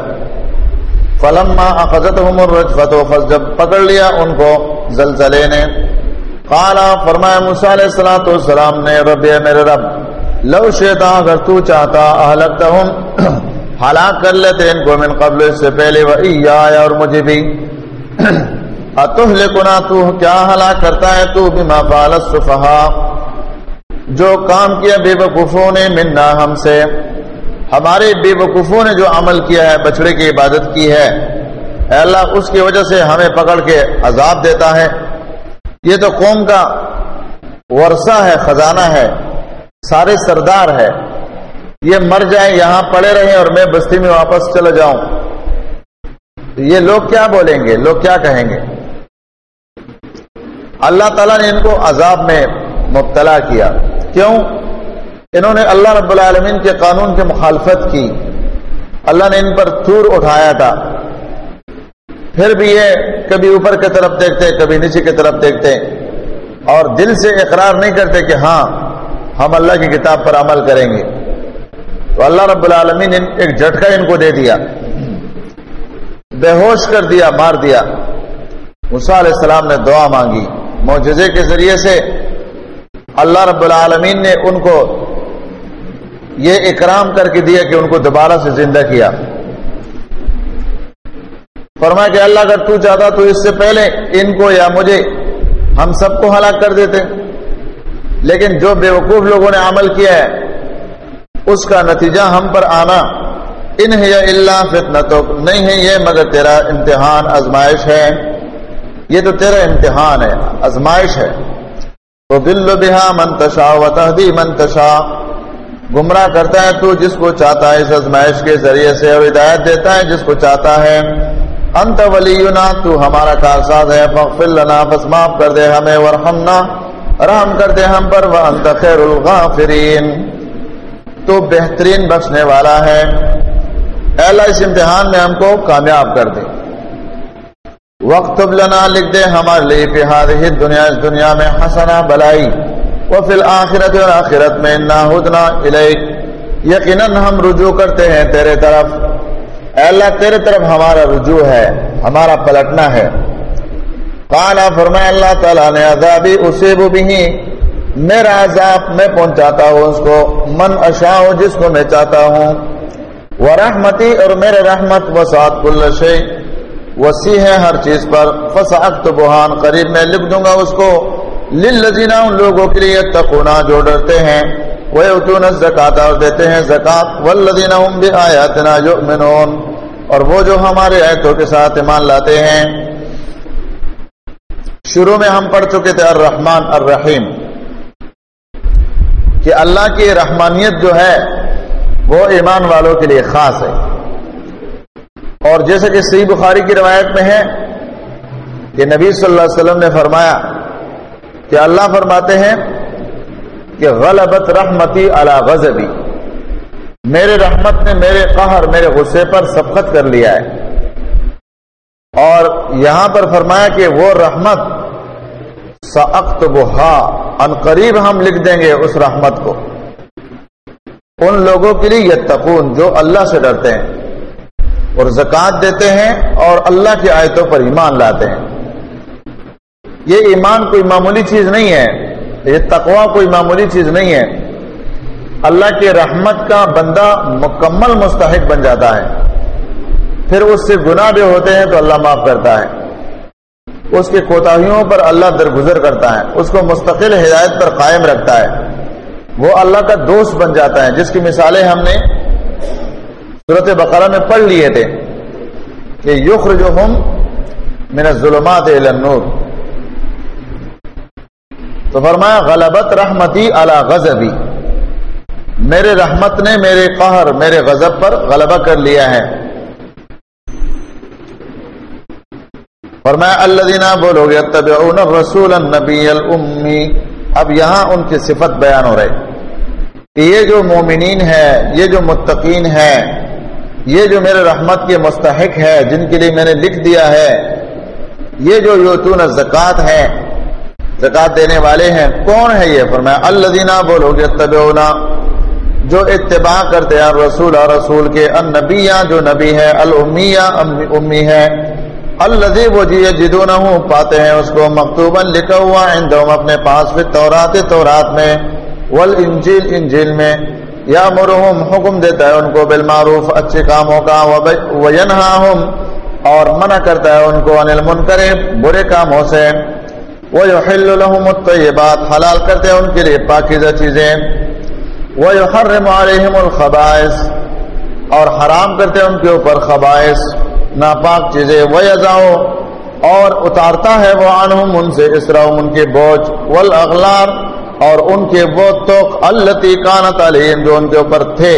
فلما اخذتهم الرجفه جب پکڑ لیا ان کو زلزلے نے۔ قال فرمایا، موسی علیہ الصلوۃ والسلام نے، رب میرے رب، لو شئتا اگر تو چاہتا اهلكتهم ہلاک کر لیتے ان کو من قبل، اس سے پہلے وہ اور مجھے بھی۔ اتح لکنا تو کیا ہلاک کرتا ہے؟ تو بما فعل السفہاء۔ جو کام کیا بے وقوفوں نے، منا ہم سے۔ ہمارے بے وقوفوں نے جو عمل کیا ہے بچڑے کی عبادت کی ہے، اے اللہ، اس کی وجہ سے ہمیں پکڑ کے عذاب دیتا ہے۔ یہ تو قوم کا ورثہ ہے، خزانہ ہے، سارے سردار ہے۔ یہ مر جائیں، یہاں پڑے رہیں اور میں بستی میں واپس چلا جاؤں۔ یہ لوگ کیا بولیں گے؟ لوگ کیا کہیں گے؟ اللہ تعالیٰ نے ان کو عذاب میں مبتلا کیا۔ کیوں؟ انہوں نے اللہ رب العالمین کے قانون کی مخالفت کی۔ اللہ نے ان پر تور اٹھایا تھا۔ پھر بھی یہ کبھی اوپر کی طرف دیکھتے، کبھی نیچے کی طرف دیکھتے۔ اور دل سے اقرار نہیں کرتے کہ ہاں ہم اللہ کی کتاب پر عمل کریں گے۔ تو اللہ رب العالمین نے ایک جھٹکا ان کو دے دیا۔ بے ہوش کر دیا، مار دیا۔ علیہ السلام نے دعا مانگی۔ معجزے کے ذریعے سے اللہ رب العالمین نے ان کو یہ اکرام کر کے دیا کہ ان کو دوبارہ سے زندہ کیا۔ فرمایا کہ اللہ اگر تو چاہتا تو اس سے پہلے ان کو یا مجھے ہم سب کو ہلاک کر دیتے۔ لیکن جو بے وقوف لوگوں نے عمل کیا ہے، اس کا نتیجہ ہم پر آنا۔ ان ہے اللہ فتنا تو نہیں ہے یہ، مگر تیرا امتحان ازمائش ہے۔ یہ تو تیرا امتحان ہے ازمائش ہے۔ تو دل بہا منتشا و تحدی منتشا گمراہ کرتا ہے تو جس کو چاہتا ہے اس ازمائش کے ذریعے سے اور ہدایت دیتا ہے، جس کو چاہتا ہے، انت ولینا، تو ہمارا کارساز ہے فغفر لنا، بس معاف کر دے ہمیں، ورحمنا، رحم کر دے ہم پر، وانت خیر الغافرین۔ تو بہترین بخشنے والا ہے۔ اے اللہ، اس امتحان میں ہم کو کامیاب کر دے۔ وقت لنا، لکھ دے ہمارے لیے، فی ہی دنیا اس دنیا میں حسنا بلائی۔ وہ فی الآخرت اور آخرت میں نہ ہدنا یقیناً ہم رجوع کرتے ہیں تیرے طرف۔ اے اللہ، تیرے طرف ہمارا رجوع ہے، ہمارا پلٹنا ہے۔ قالا فرمائے اللہ تعالیٰ نے، عذابی اسے بھی میرا عذاب میں پہنچاتا ہوں اس کو، من اشا جس کو میں چاہتا ہوں۔ وہ رحمتی اور میرے رحمت، وسعت کل شی وسیع ہے ہر چیز پر۔ فسعت بہان قریب میں لکھ دوں گا اس کو۔ للذینا ان لوگوں کے لیے تقونا جو ڈرتے ہیں۔ وہ اتون زکات اور دیتے ہیں زکات۔ والذین هم بآیاتنا یؤمنون اور وہ جو ہمارے آیتوں کے ساتھ ایمان لاتے ہیں۔ شروع میں ہم پڑھ چکے تھے الرحمن الرحیم۔ کہ اللہ کی رحمانیت جو ہے، وہ ایمان والوں کے لیے خاص ہے۔ اور جیسے کہ صحیح بخاری کی روایت میں ہے کہ نبی صلی اللہ علیہ وسلم نے فرمایا کہ اللہ فرماتے ہیں کہ غلبت رحمتی اللہ غزبی میرے رحمت نے میرے قہر، میرے غصے پر سبقت کر لیا ہے۔ اور یہاں پر فرمایا کہ وہ رحمت سخت بہا ان قریب ہم لکھ دیں گے اس رحمت کو۔ ان لوگوں کے لیے یہ تقون جو اللہ سے ڈرتے ہیں۔ اور زکوٰۃ دیتے ہیں اور اللہ کی آیتوں پر ایمان لاتے ہیں۔ یہ ایمان کوئی معمولی چیز نہیں ہے، یہ تقوا کوئی معمولی چیز نہیں ہے۔ اللہ کے رحمت کا بندہ مکمل مستحق بن جاتا ہے۔ پھر اس سے گناہ بھی ہوتے ہیں تو اللہ معاف کرتا ہے۔ اس کے کوتاہیوں پر اللہ درگزر کرتا ہے۔ اس کو مستقل ہدایت پر قائم رکھتا ہے۔ وہ اللہ کا دوست بن جاتا ہے۔ جس کی مثالیں ہم نے صورت بقرہ میں پڑھ لیے تھے کہ یخر جو ہم میرا ظلمات نور تو فرمایا، غلبت رحمتی اللہ غزبی میرے رحمت نے میرے قہر، میرے غضب پر غلبہ کر لیا ہے۔ فرمایا اللہ دینا بولو گے تب رسول النبی الامی۔ اب یہاں ان کی صفت بیان ہو رہی۔ کہ یہ جو مومنین ہے یہ جو متقین ہے یہ جو میرے رحمت کے مستحق ہے جن کے لیے میں نے لکھ دیا ہے، یہ جو یوتون زکوٰۃ ہے زکوٰۃ دینے والے ہیں۔ کون ہے یہ؟ فرمایا اللہ دینا بولو گے تب جو اتباع کرتے ہیں رسول اور رسول کے النبیاں جو نبی ہے المیہ امی ہے الزی وہ جی جدو نہ پاتے ہیں اس کو مکتوبا لکھا ہوا اپنے پاس پھر تورات تورات میں ول انجیل انجیل میں۔ یا مرحم حکم دیتا ہے ان کو بالمعروف، اچھے کاموں کا وینہاہم۔ اور منع کرتا ہے ان کو انل منکر برے کاموں سے۔ ویحل لهم الطیبات حلال کرتے ہیں ان کے لیے پاکیزہ چیزیں۔ ویحرم علیہم الخبائث، اور حرام کرتے ہیں ان کے اوپر خبائث، ناپاک چیزیں۔ ویزاؤ اور اتارتا ہے وہ عنہم، ان سے اسرہم، ان کے بوجھ۔ والاغلار اور ان کے وہ توق اللتی کانت علیہم جو ان کے اوپر تھے۔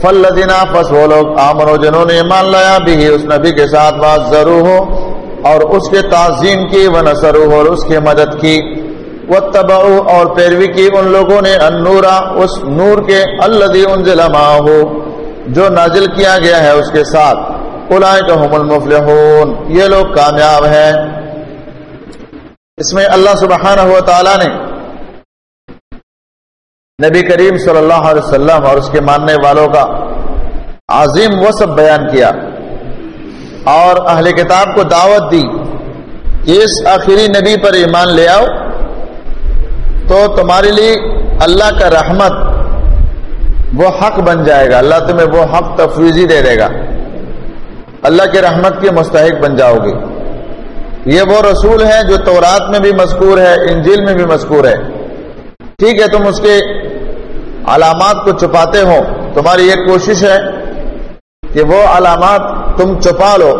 فلدینہ پس وہ لوگ آمنو جنہوں نے ایمان لایا بھی اس نبی کے ساتھ بات ضرور ہو اور اس کے تعظیم کی و نصر اور اس کی مدد کی۔ وہ تباؤ اور پیروی کی۔ ان لوگوں نے انورا اس نور کے الدی ان ہو جو نازل کیا گیا ہے اس کے ساتھ۔ الائے کا المفلحون، یہ لوگ کامیاب ہیں۔ اس میں اللہ سبحانہ ہوا تعالی نے نبی کریم صلی اللہ علیہ وسلم اور اس کے ماننے والوں کا عظیم وصف بیان کیا۔ اور اہل کتاب کو دعوت دی کہ اس آخری نبی پر ایمان لے آؤ تو تمہارے لیے اللہ کا رحمت وہ حق بن جائے گا۔ اللہ تمہیں وہ حق تفویضی دے دے گا۔ اللہ کے رحمت کے مستحق بن جاؤ گے۔ یہ وہ رسول ہے جو تورات میں بھی مذکور ہے، انجیل میں بھی مذکور ہے۔ ٹھیک ہے، تم اس کے علامات کو چھپاتے ہو۔ تمہاری یہ کوشش ہے کہ وہ علامات تم چھپا لو،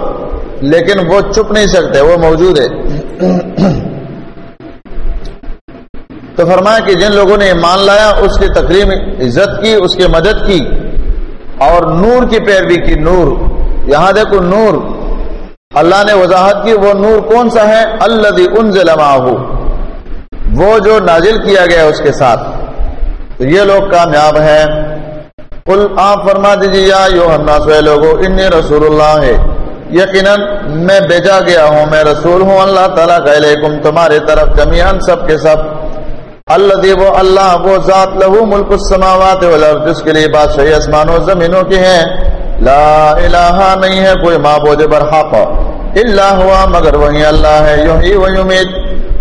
لیکن وہ چھپ نہیں سکتے، وہ موجود ہے۔ تو فرمایا کہ جن لوگوں نے ایمان لایا، اس کی تقریم عزت کی، اس کی مدد کی، اور نور کی پیروی کی، نور۔ یہاں دیکھو، نور۔ اللہ نے وضاحت کی، وہ نور کون سا ہے؟ اللہ وہ جو نازل کیا گیا اس کے ساتھ۔ تو یہ لوگ کامیاب ہیں۔ کل آپ فرما دیجیے یا یو الناس، اے لوگو، انی رسول اللہ ہے یقیناً میں بیچا گیا ہوں، میں رسول ہوں، اللہ تعالیٰ کا علیکم، تمہارے طرف جمیان سب کے سب۔ اللہ دی وہ اللہ، وہ ذات، لہو ملک السماوات والارض، جس کے لیے بادشاہی اسمان و زمینوں کی ہیں۔ لا الہ نہیں ہے، کوئی معبود برحق، الا ہوا، مگر وہی اللہ ہے، یحیی و یمیت۔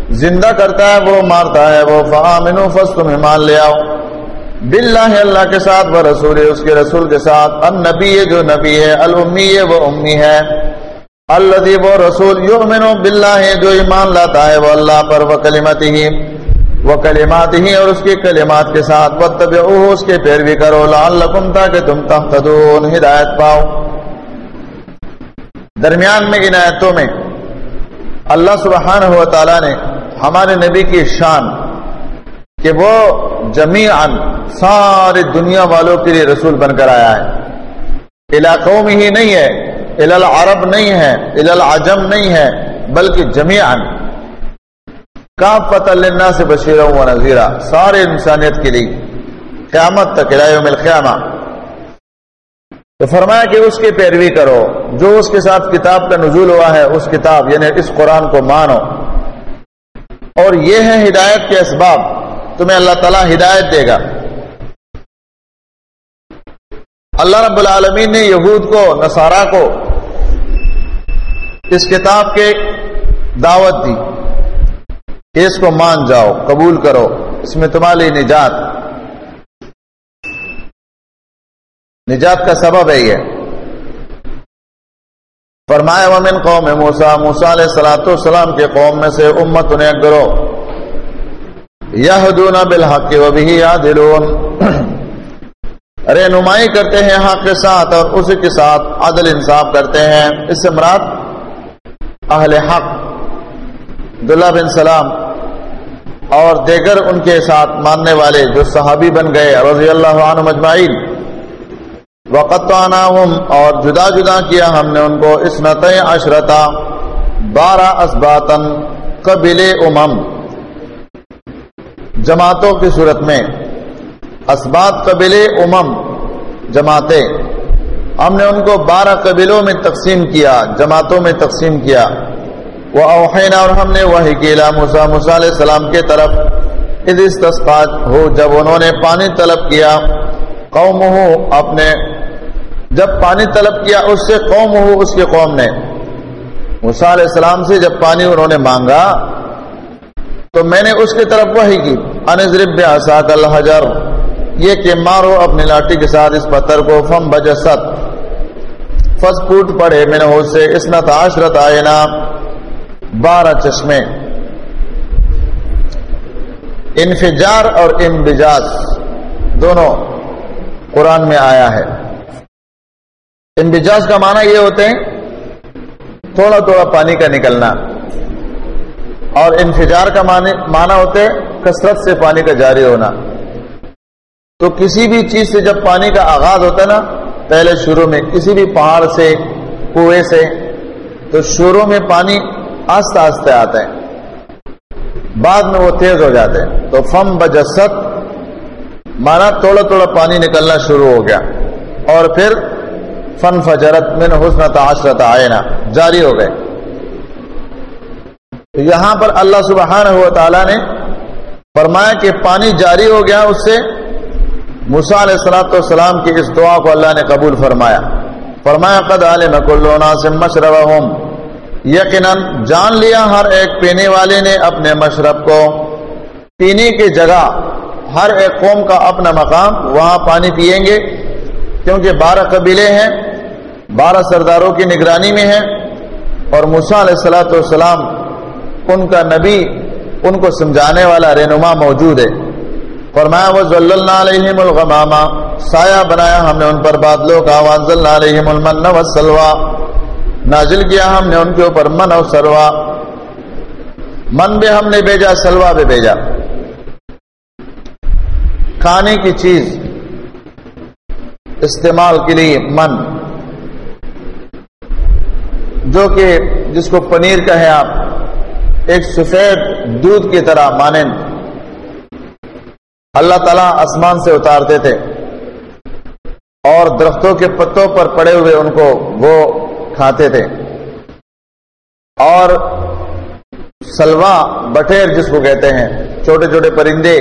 زندہ کرتا ہے، وہ مارتا ہے، وہ فآمنوا فس تم ایمان لے آؤ۔ باللہ اللہ کے ساتھ وہ رسول اس کے رسول کے ساتھ، النبی جو نبی ہے، الامی وہ امی ہے۔ الذي وہ رسول یؤمن باللہ جو ایمان لاتا ہے، وہ اللہ پر، وہ کلمتی ہی، وہ کلمات ہی اور اس کی کلمات کے ساتھ۔ وہ طب اس کے پیروی کرو۔ لعلکم تاکہ تم تحتدون ہدایت پاؤ۔ درمیان میں ان آیتوں میں اللہ سبحانہ و تعالی نے ہمارے نبی کی شان کہ وہ جمیعا ساری دنیا والوں کے لیے رسول بن کر آیا ہے۔ علاقوں میں ہی نہیں ہے العرب نہیں ہے العجم نہیں ہے، بلکہ جمیعا کا پتہ لینا سے بشیر و نذیرہ سارے انسانیت کے لیے۔ قیامت تک الہیوم القیامہ۔ تو فرمایا کہ اس کی پیروی کرو۔ جو اس کے ساتھ کتاب کا نزول ہوا ہے، اس کتاب یعنی اس قرآن کو مانو۔ اور یہ ہے ہدایت کے اسباب۔ تمہیں اللہ تعالیٰ ہدایت دے گا۔ اللہ رب العالمین نے یہود کو، نصارہ کو اس کتاب کے دعوت دی۔ اس کو مان جاؤ، قبول کرو، اس میں تمہاری نجات۔ نجات کا سبب ہے یہ۔ فرمایا، ومن قوم موسا موسا علیہ سلاۃ السلام کے قوم میں سے امت انہیں کرو۔ یہدون بالحق و بھی عادلون رہنمائی کرتے ہیں حق کے ساتھ اور اسی کے ساتھ عدل انصاف کرتے ہیں۔ اس سے مراد اہل حق، دلہ بن سلام اور دیگر ان کے ساتھ ماننے والے جو صحابی بن گئے رضی اللہ عنہ مجمعین وقت اور جدا جدا کیا ہم نے ان کو اسنت عشرتا بارہ اسباتن قبل امم۔ جماعتوں کی صورت میں اسبات قبل امم جماعتیں۔ ہم نے ان کو بارہ قبیلوں میں تقسیم کیا، جماعتوں میں تقسیم کیا۔ وہ اوحینا اور ہم نے وہی کیلا موسا موسا علیہ السلام کے طرف ہو جب انہوں نے پانی طلب کیا قوم ہو اپنے، جب پانی طلب کیا، اس سے قوم ہو اس کے قوم نے۔ موسا علیہ السلام سے جب پانی انہوں نے مانگا، تو میں نے اس کی طرف وہی کی۔ انضرب آسا الحجر۔ یہ کہ مارو اپنی لاٹھی کے ساتھ اس پتھر کو، فم بجست فس پھوٹ پڑے میں نے سے اسنت عشرت آئے نا۔ بارہ چشمے۔ انفجار اور امبجاز دونوں قرآن میں آیا ہے۔ امبجاز کا معنی یہ ہوتے ہیں، تھوڑا تھوڑا پانی کا نکلنا۔ اور انفجار کا معنی ہوتے کثرت سے پانی کا جاری ہونا۔ تو کسی بھی چیز سے جب پانی کا آغاز ہوتا ہے نا، پہلے شروع میں کسی بھی پہاڑ سے، کنویں سے، تو شروع میں پانی آہستہ آہستہ آتا ہے۔ بعد میں وہ تیز ہو جاتے ہیں تو فم بجست، مانا تھوڑا تھوڑا پانی نکلنا شروع ہو گیا۔ اور پھر فن فجرت من حسن تعشرت آئے نا جاری ہو گئے۔ تو یہاں پر اللہ سبحانہ ہوا تعالیٰ نے فرمایا کہ پانی جاری ہو گیا اس سے۔ موسا علیہ السلاۃ والسلام کی اس دعا کو اللہ نے قبول فرمایا۔ فرمایا، قد عالم کلونا سے مشرب یقیناً جان لیا ہر ایک پینے والے نے اپنے مشرب کو۔ پینے کی جگہ ہر ایک قوم کا اپنا مقام، وہاں پانی پیئیں گے۔ کیونکہ بارہ قبیلے ہیں، بارہ سرداروں کی نگرانی میں ہیں۔ اور موسا علیہ السلاۃ والسلام، ان کا نبی، ان کو سمجھانے والا رہنما موجود ہے۔ فرمایا وہ ضل اللہ الغمامہ سایہ بنایا ہم نے ان پر بادلوں کا واض اللہ علیہ المن و سلوا نازل کیا ہم نے ان کے اوپر من اور سلوا من بھی ہم نے بھیجا سلوا بھی بھیجا۔ کھانے کی چیز استعمال کے لیے من۔ جو کہ جس کو پنیر کا ہے آپ، ایک سفید دودھ کی طرح مانند۔ اللہ تعالیٰ آسمان سے اتارتے تھے اور درختوں کے پتوں پر پڑے ہوئے ان کو وہ کھاتے تھے اور سلوا بٹیر جس کو کہتے ہیں، چھوٹے چھوٹے پرندے،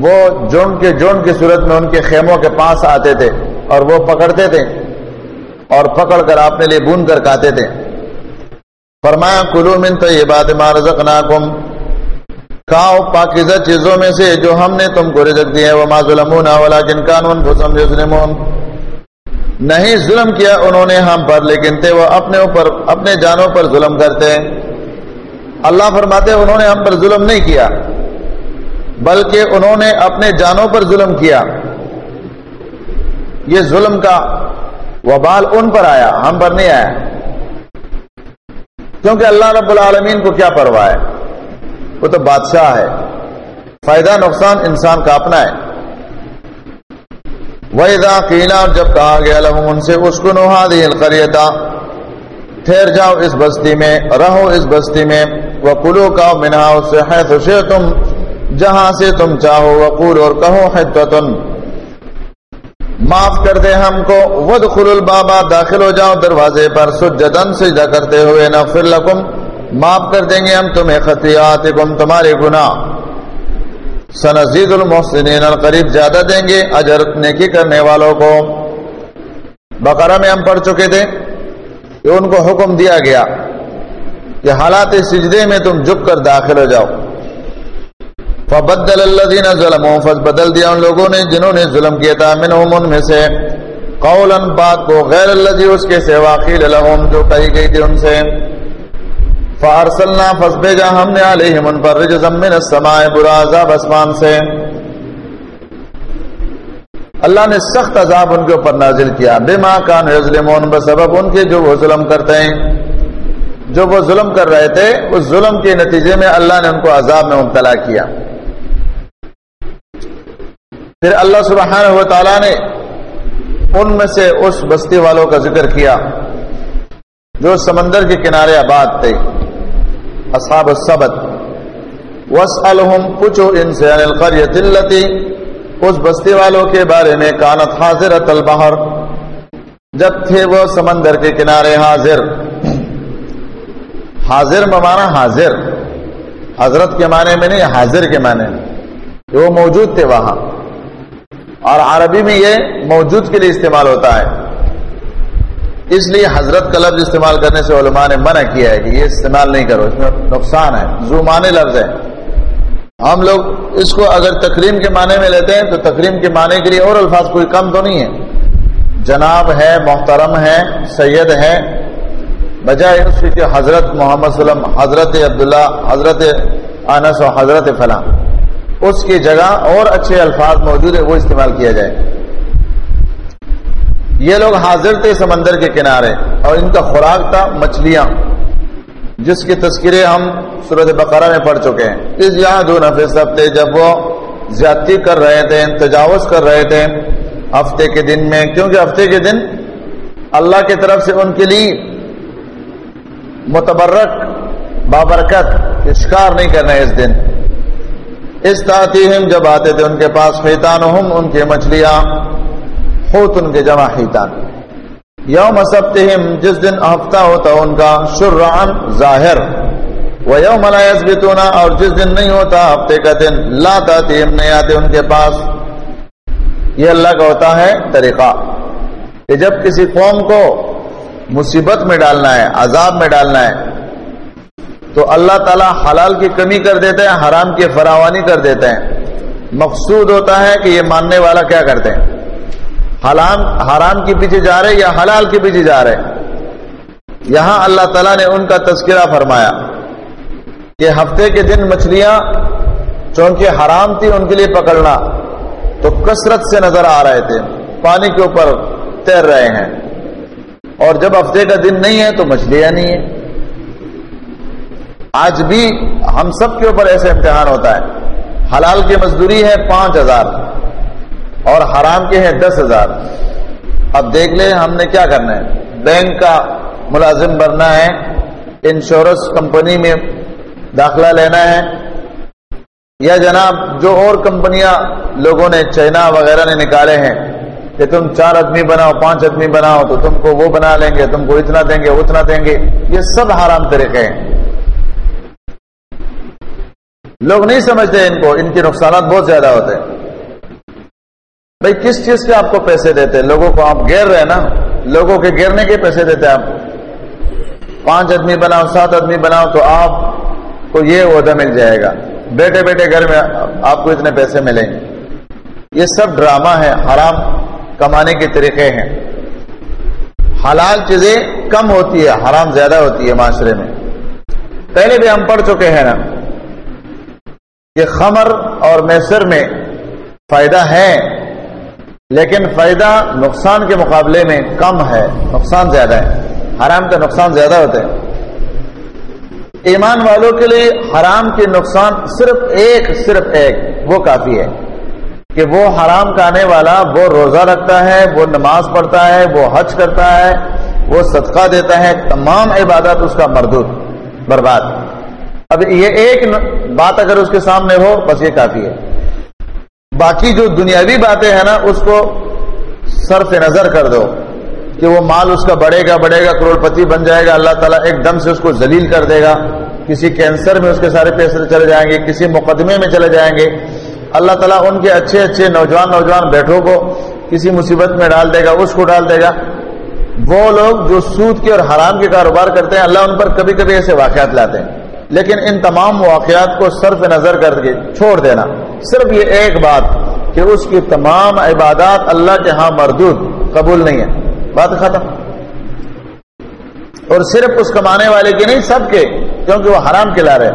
وہ جون کے جون کی صورت میں ان کے خیموں کے پاس آتے تھے اور وہ پکڑتے تھے اور پکڑ کر اپنے لیے بون کر کھاتے تھے۔ فرمایا کلو من تو یہ بات مارزک کھاؤ پاکیزہ چیزوں میں سے جو ہم نے تم کو رزق دی ہے۔ وہ ما ظلمون ولکن قانون بھسم یظلمون نہیں ظلم کیا انہوں نے ہم پر، لیکن تھے وہ اپنے اوپر، اپنے جانوں پر ظلم کرتے۔ اللہ فرماتے انہوں نے ہم پر ظلم نہیں کیا، بلکہ انہوں نے اپنے جانوں پر ظلم کیا۔ یہ ظلم کا وبال ان پر آیا، ہم پر نہیں آیا۔ کیونکہ اللہ رب العالمین کو کیا پرواہ ہے؟ وہ تو بادشاہ ہے۔ فائدہ نقصان انسان کا اپنا ہے۔ ویدا قیلا اور جب کہا گیا لہم ان سے اس کو نوہا القریتا ٹھہر جاؤ اس بستی میں، رہو اس بستی میں۔ وہ کلو کا منا اس سے ہے تو جہاں سے تم چاہو۔ وقول اور کہو ہے معاف کر دے ہم کو۔ ود خل داخل ہو جاؤ دروازے پر۔ سجدن سجدہ کرتے ہوئے نہ پھر لکم معاف کر دیں گے ہم تمہیں خطیات تمہارے گناہ۔ سنزید المحسنین، القریب زیادہ دیں گے اجر نیکی کرنے والوں کو۔ بقرہ میں ہم پڑھ چکے تھے، کہ ان کو حکم دیا گیا کہ حالات سجدے میں تم جھک کر داخل ہو جاؤ۔ فبدل الذين ظلموا، فبدل دیا ان لوگوں نے جنہوں نے ظلم کیا تھا منهم ان میں سے۔ قولا بات کو غیر الذي اس کے سوا قیل لهم، جو کہی گئی تھی ان سے۔ فارسلنا فسبجا ہم نے علیہم ان پر رجزا من السماء برا عذاب اسمان سے۔ اللہ نے سخت عذاب ان کے اوپر نازل کیا۔ بما کان یظلمون بسبب ان کے جو وہ ظلم کرتے ہیں۔ جو وہ ظلم کر رہے تھے، اس ظلم کے نتیجے میں اللہ نے ان کو عذاب میں مبتلا کیا۔ پھر اللہ سبحانہ و تعالی نے ان میں سے اس بستی والوں کا ذکر کیا، جو سمندر کے کنارے آباد تھے۔ اصحاب السبت. واسألهم، پوچھو ان سے عن القریت اللتی اس بستی والوں کے بارے میں کانت حاضرت البحر. جب تھے وہ سمندر کے کنارے حاضر. حاضر ممانا حاضر. حضرت کے معنی میں نہیں، حاضر کے معنی میں. وہ موجود تھے وہاں. اور عربی میں یہ موجود کے لیے استعمال ہوتا ہے. اس لیے حضرت کا لفظ استعمال کرنے سے علماء نے منع کیا ہے کہ یہ استعمال نہیں کرو، اس میں نقصان ہے، زومانے لفظ ہے ہم لوگ اس کو اگر تکریم کے معنی میں لیتے ہیں تو تکریم کے معنی کے لیے اور الفاظ کوئی کم تو نہیں ہے۔ جناب ہے، محترم ہے، سید ہے۔ بجائے اس کی حضرت محمد وسلم، حضرت عبداللہ، حضرت انس و حضرت فلاں۔ اس کی جگہ اور اچھے الفاظ موجود ہے وہ استعمال کیا جائے۔ یہ لوگ حاضر تھے سمندر کے کنارے اور ان کا خوراک تھا مچھلیاں، جس کی تذکرے ہم صورت بقرہ میں پڑھ چکے ہیں۔ اس یہاں دو نفے سب تھے جب وہ زیادتی کر رہے تھے، تجاوز کر رہے تھے ہفتے کے دن میں، کیونکہ ہفتے کے دن اللہ کی طرف سے ان کے لیے متبرک، بابرکت، اشکار نہیں کرنا اس دن۔ اس تعطیم جب آتے تھے ان کے پاس فیتان ان کے مچھلیاں۔ ہوت ان کے جمع حیتان۔ یوم سبتہم، جس دن ہفتہ ہوتا ان کا شرعن ظاہر۔ و یوم لا یثبتون، اور جس دن نہیں ہوتا، ہفتے کا دن۔ لا تاتہم نہیں آتے ان کے پاس۔ یہ اللہ کا ہوتا ہے طریقہ۔ کہ جب کسی قوم کو مصیبت میں ڈالنا ہے، عذاب میں ڈالنا ہے، تو اللہ تعالیٰ حلال کی کمی کر دیتے ہیں، حرام کی فراوانی کر دیتے ہیں۔ مقصود ہوتا ہے کہ یہ ماننے والا کیا کرتے ہیں؟ حلام حرام کے پیچھے جا رہے یا حلال کے پیچھے جا رہے؟ یہاں اللہ تعالیٰ نے ان کا تذکرہ فرمایا کہ ہفتے کے دن مچھلیاں چونکہ حرام تھی ان کے لیے پکڑنا تو کثرت سے نظر آ رہے تھے، پانی کے اوپر تیر رہے ہیں۔ اور جب ہفتے کا دن نہیں ہے تو مچھلیاں نہیں ہیں۔ آج بھی ہم سب کے اوپر ایسے امتحان ہوتا ہے۔ حلال کی مزدوری ہے پانچ ہزار۔ اور حرام کے ہیں دس ہزار۔ اب دیکھ لیں ہم نے کیا کرنا ہے۔ بینک کا ملازم بننا ہے۔ انشورنس کمپنی میں داخلہ لینا ہے۔ یا جناب جو اور کمپنیاں لوگوں نے چائنا وغیرہ نے نکالے ہیں کہ تم چار آدمی بناؤ، پانچ آدمی بناؤ، تو تم کو وہ بنا لیں گے، تم کو اتنا دیں گے، اتنا دیں گے۔ یہ سب حرام طریقے ہیں۔ لوگ نہیں سمجھتے ان کو، ان کے نقصانات بہت زیادہ ہوتے ہیں۔ بھائی کس چیز کے آپ کو پیسے دیتے لوگوں کو آپ گیر رہے نا؟ لوگوں کے گرنے کے پیسے دیتے آپ پانچ آدمی بناؤ، سات آدمی بناؤ تو آپ کو یہ عہدہ مل جائے گا۔ بیٹے بیٹے گھر میں آپ کو اتنے پیسے ملیں گے۔ یہ سب ڈرامہ ہے حرام کمانے کے طریقے ہیں۔ حلال چیزیں کم ہوتی ہے، حرام زیادہ ہوتی ہے معاشرے میں۔ پہلے بھی ہم پڑھ چکے ہیں نا۔ کہ خمر اور میسر میں فائدہ ہے۔ لیکن فائدہ نقصان کے مقابلے میں کم ہے، نقصان زیادہ ہے۔ حرام کا نقصان زیادہ ہوتا ہے۔ ایمان والوں کے لیے حرام کے نقصان صرف ایک صرف ایک، وہ کافی ہے۔ کہ وہ حرام کھانے والا وہ روزہ رکھتا ہے، وہ نماز پڑھتا ہے، وہ حج کرتا ہے، وہ صدقہ دیتا ہے، تمام عبادت اس کا مردود، برباد۔ اب یہ ایک بات اگر اس کے سامنے ہو، بس یہ کافی ہے۔ باقی جو دنیاوی باتیں ہیں نا، اس کو صرف نظر کر دو کہ وہ مال اس کا بڑھے گا بڑھے گا کروڑ پتی بن جائے گا، اللہ تعالیٰ ایک دم سے اس کو ذلیل کر دے گا۔ کسی کینسر میں اس کے سارے پیسے چلے جائیں گے، کسی مقدمے میں چلے جائیں گے۔ اللہ تعالیٰ ان کے اچھے اچھے نوجوان نوجوان بیٹھوں کو کسی مصیبت میں ڈال دے گا، اس کو ڈال دے گا۔ وہ لوگ جو سود کے اور حرام کے کاروبار کرتے ہیں، اللہ ان پر کبھی کبھی ایسے واقعات لاتے ہیں۔ لیکن ان تمام واقعات کو صرف نظر کر کے چھوڑ دینا۔ صرف یہ ایک بات کہ اس کی تمام عبادات اللہ کے ہاں مردود، قبول نہیں ہے بات ختم۔ اور صرف اس کمانے والے کی نہیں، سب کے، کیونکہ وہ حرام کھلا رہے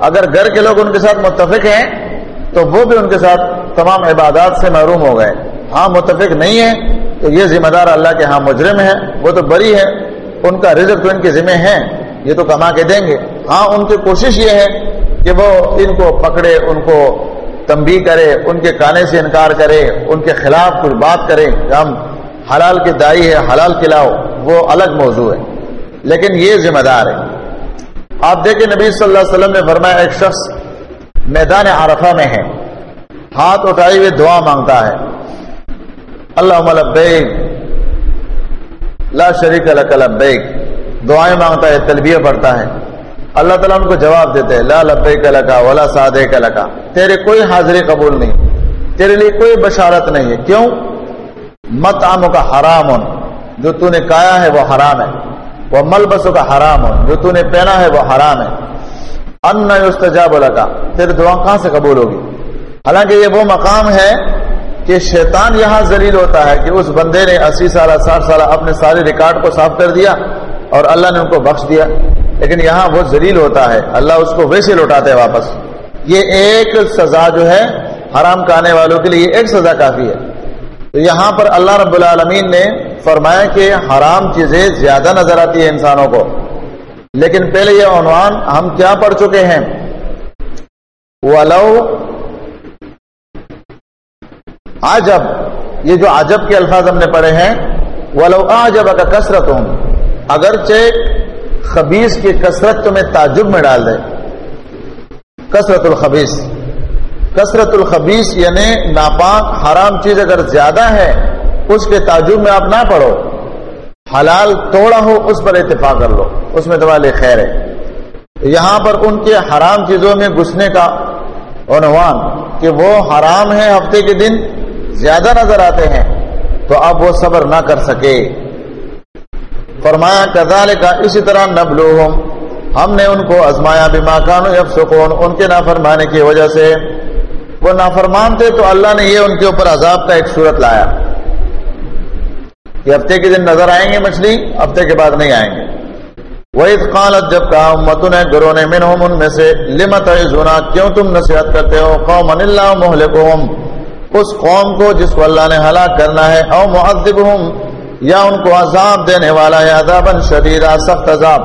اگر گھر کے لوگ ان کے ساتھ متفق ہیں، تو وہ بھی ان کے ساتھ تمام عبادات سے محروم ہو گئے۔ ہاں متفق نہیں ہے تو یہ ذمہ دار اللہ کے ہاں مجرم ہے وہ تو بری ہے ان کا رزق تو ان کے ذمہ ہیں، یہ تو کما کے دیں گے۔ ہاں ان کی کوشش یہ ہے کہ وہ ان کو پکڑے، ان کو تمبی کرے، ان کے کانے سے انکار کرے، ان کے خلاف کچھ بات کرے کہ ہم حلال کے دائی ہے، حلال کھلاؤ، وہ الگ موضوع ہے۔ لیکن یہ ذمہ دار ہے۔ آپ دیکھیں نبی صلی اللہ علیہ وسلم نے فرمایا، ایک شخص میدان عرفہ میں ہے، ہاتھ اٹھائی ہوئے دعا مانگتا ہے۔ اللہ لبیک، لا شریک لک لبیک، دعائیں مانگتا ہے، تلبیہ پڑھتا ہے۔ اللہ تعالیٰ ان کو جواب دیتے ہیں، لا لبے کا لگا ولا سادے کا لگا تیرے کوئی حاضری قبول نہیں، تیرے لیے کوئی بشارت نہیں ہے۔ کیوں؟ مت آموں کا حرام ہو جو تو نے کایا ہے وہ حرام ہے۔ وہ ملبسوں کا حرام ہو جو تو نے پہنا ہے وہ حرام ہے۔ ان استجاب لگا تیرے دعا کہاں سے قبول ہوگی؟ حالانکہ یہ وہ مقام ہے کہ شیطان یہاں ذلیل ہوتا ہے کہ اس بندے نے اسی سالہ، ساٹھ سالہ اپنے سارے ریکارڈ کو صاف کر دیا اور اللہ نے ان کو بخش دیا۔ لیکن یہاں وہ ذلیل ہوتا ہے، اللہ اس کو ویسے لوٹاتے ہیں واپس۔ یہ ایک سزا جو ہے، حرام کھانے والوں کے لیے ایک سزا کافی ہے۔ تو یہاں پر اللہ رب العالمین نے فرمایا کہ حرام چیزیں زیادہ نظر آتی ہیں انسانوں کو۔ لیکن پہلے یہ عنوان ہم کیا پڑھ چکے ہیں؟ ولو آجب یہ جو عجب کے الفاظ ہم نے پڑھے ہیں، ولو آجب کا کثرت ہوں اگرچہ خبیص کی کثرت تمہیں تعجب میں ڈال دے۔ کثرت الخبیص کثرت الخبیس یعنی ناپاک، حرام چیز اگر زیادہ ہے، اس کے تعجب میں آپ نہ پڑھو حلال توڑا ہو، اس پر اتفاق کر لو۔ اس میں تمہارے خیر ہے۔ یہاں پر ان کے حرام چیزوں میں گھسنے کا عنوان کہ وہ حرام ہے ہفتے کے دن زیادہ نظر آتے ہیں، تو اب وہ صبر نہ کر سکے۔ فرمایا کزال کا اسی طرح نبلو ہم نے ان کو ازمایا بھی ماکان ان کے نافرمانے کی وجہ سے۔ وہ نافرمان تھے تو اللہ نے یہ ان کے اوپر عذاب کا ایک صورت لایا۔ کہ ہفتے کے دن نظر آئیں گے مچھلی، ہفتے کے بعد نہیں آئیں گے۔ وہی قالت جب کہا امتن گرو نے من ان میں سے لمت زنا کیوں تم نصیحت کرتے ہو؟ قوم اللہ محلکہم اس قوم کو جس کو اللہ نے ہلاک کرنا ہے، او معذبہم یا ان کو عذاب دینے والا ہے، عذابا شدیدہ سخت عذاب۔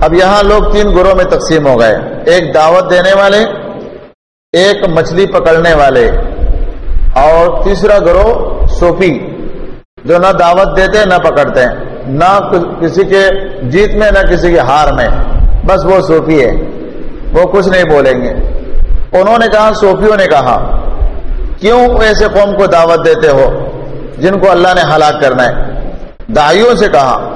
اب یہاں لوگ تین گروہ میں تقسیم ہو گئے۔ ایک دعوت دینے والے، ایک مچھلی پکڑنے والے۔ اور تیسرا گروہ سوفی جو نہ دعوت دیتے، نہ پکڑتے۔ نہ کسی کے جیت میں، نہ کسی کے ہار میں۔ بس وہ صوفی ہے۔ وہ کچھ نہیں بولیں گے۔ انہوں نے کہا، صوفیوں نے کہا، کیوں ایسے قوم کو دعوت دیتے ہو؟ جن کو اللہ نے ہلاک کرنا ہے۔ دائیوں سے کہا۔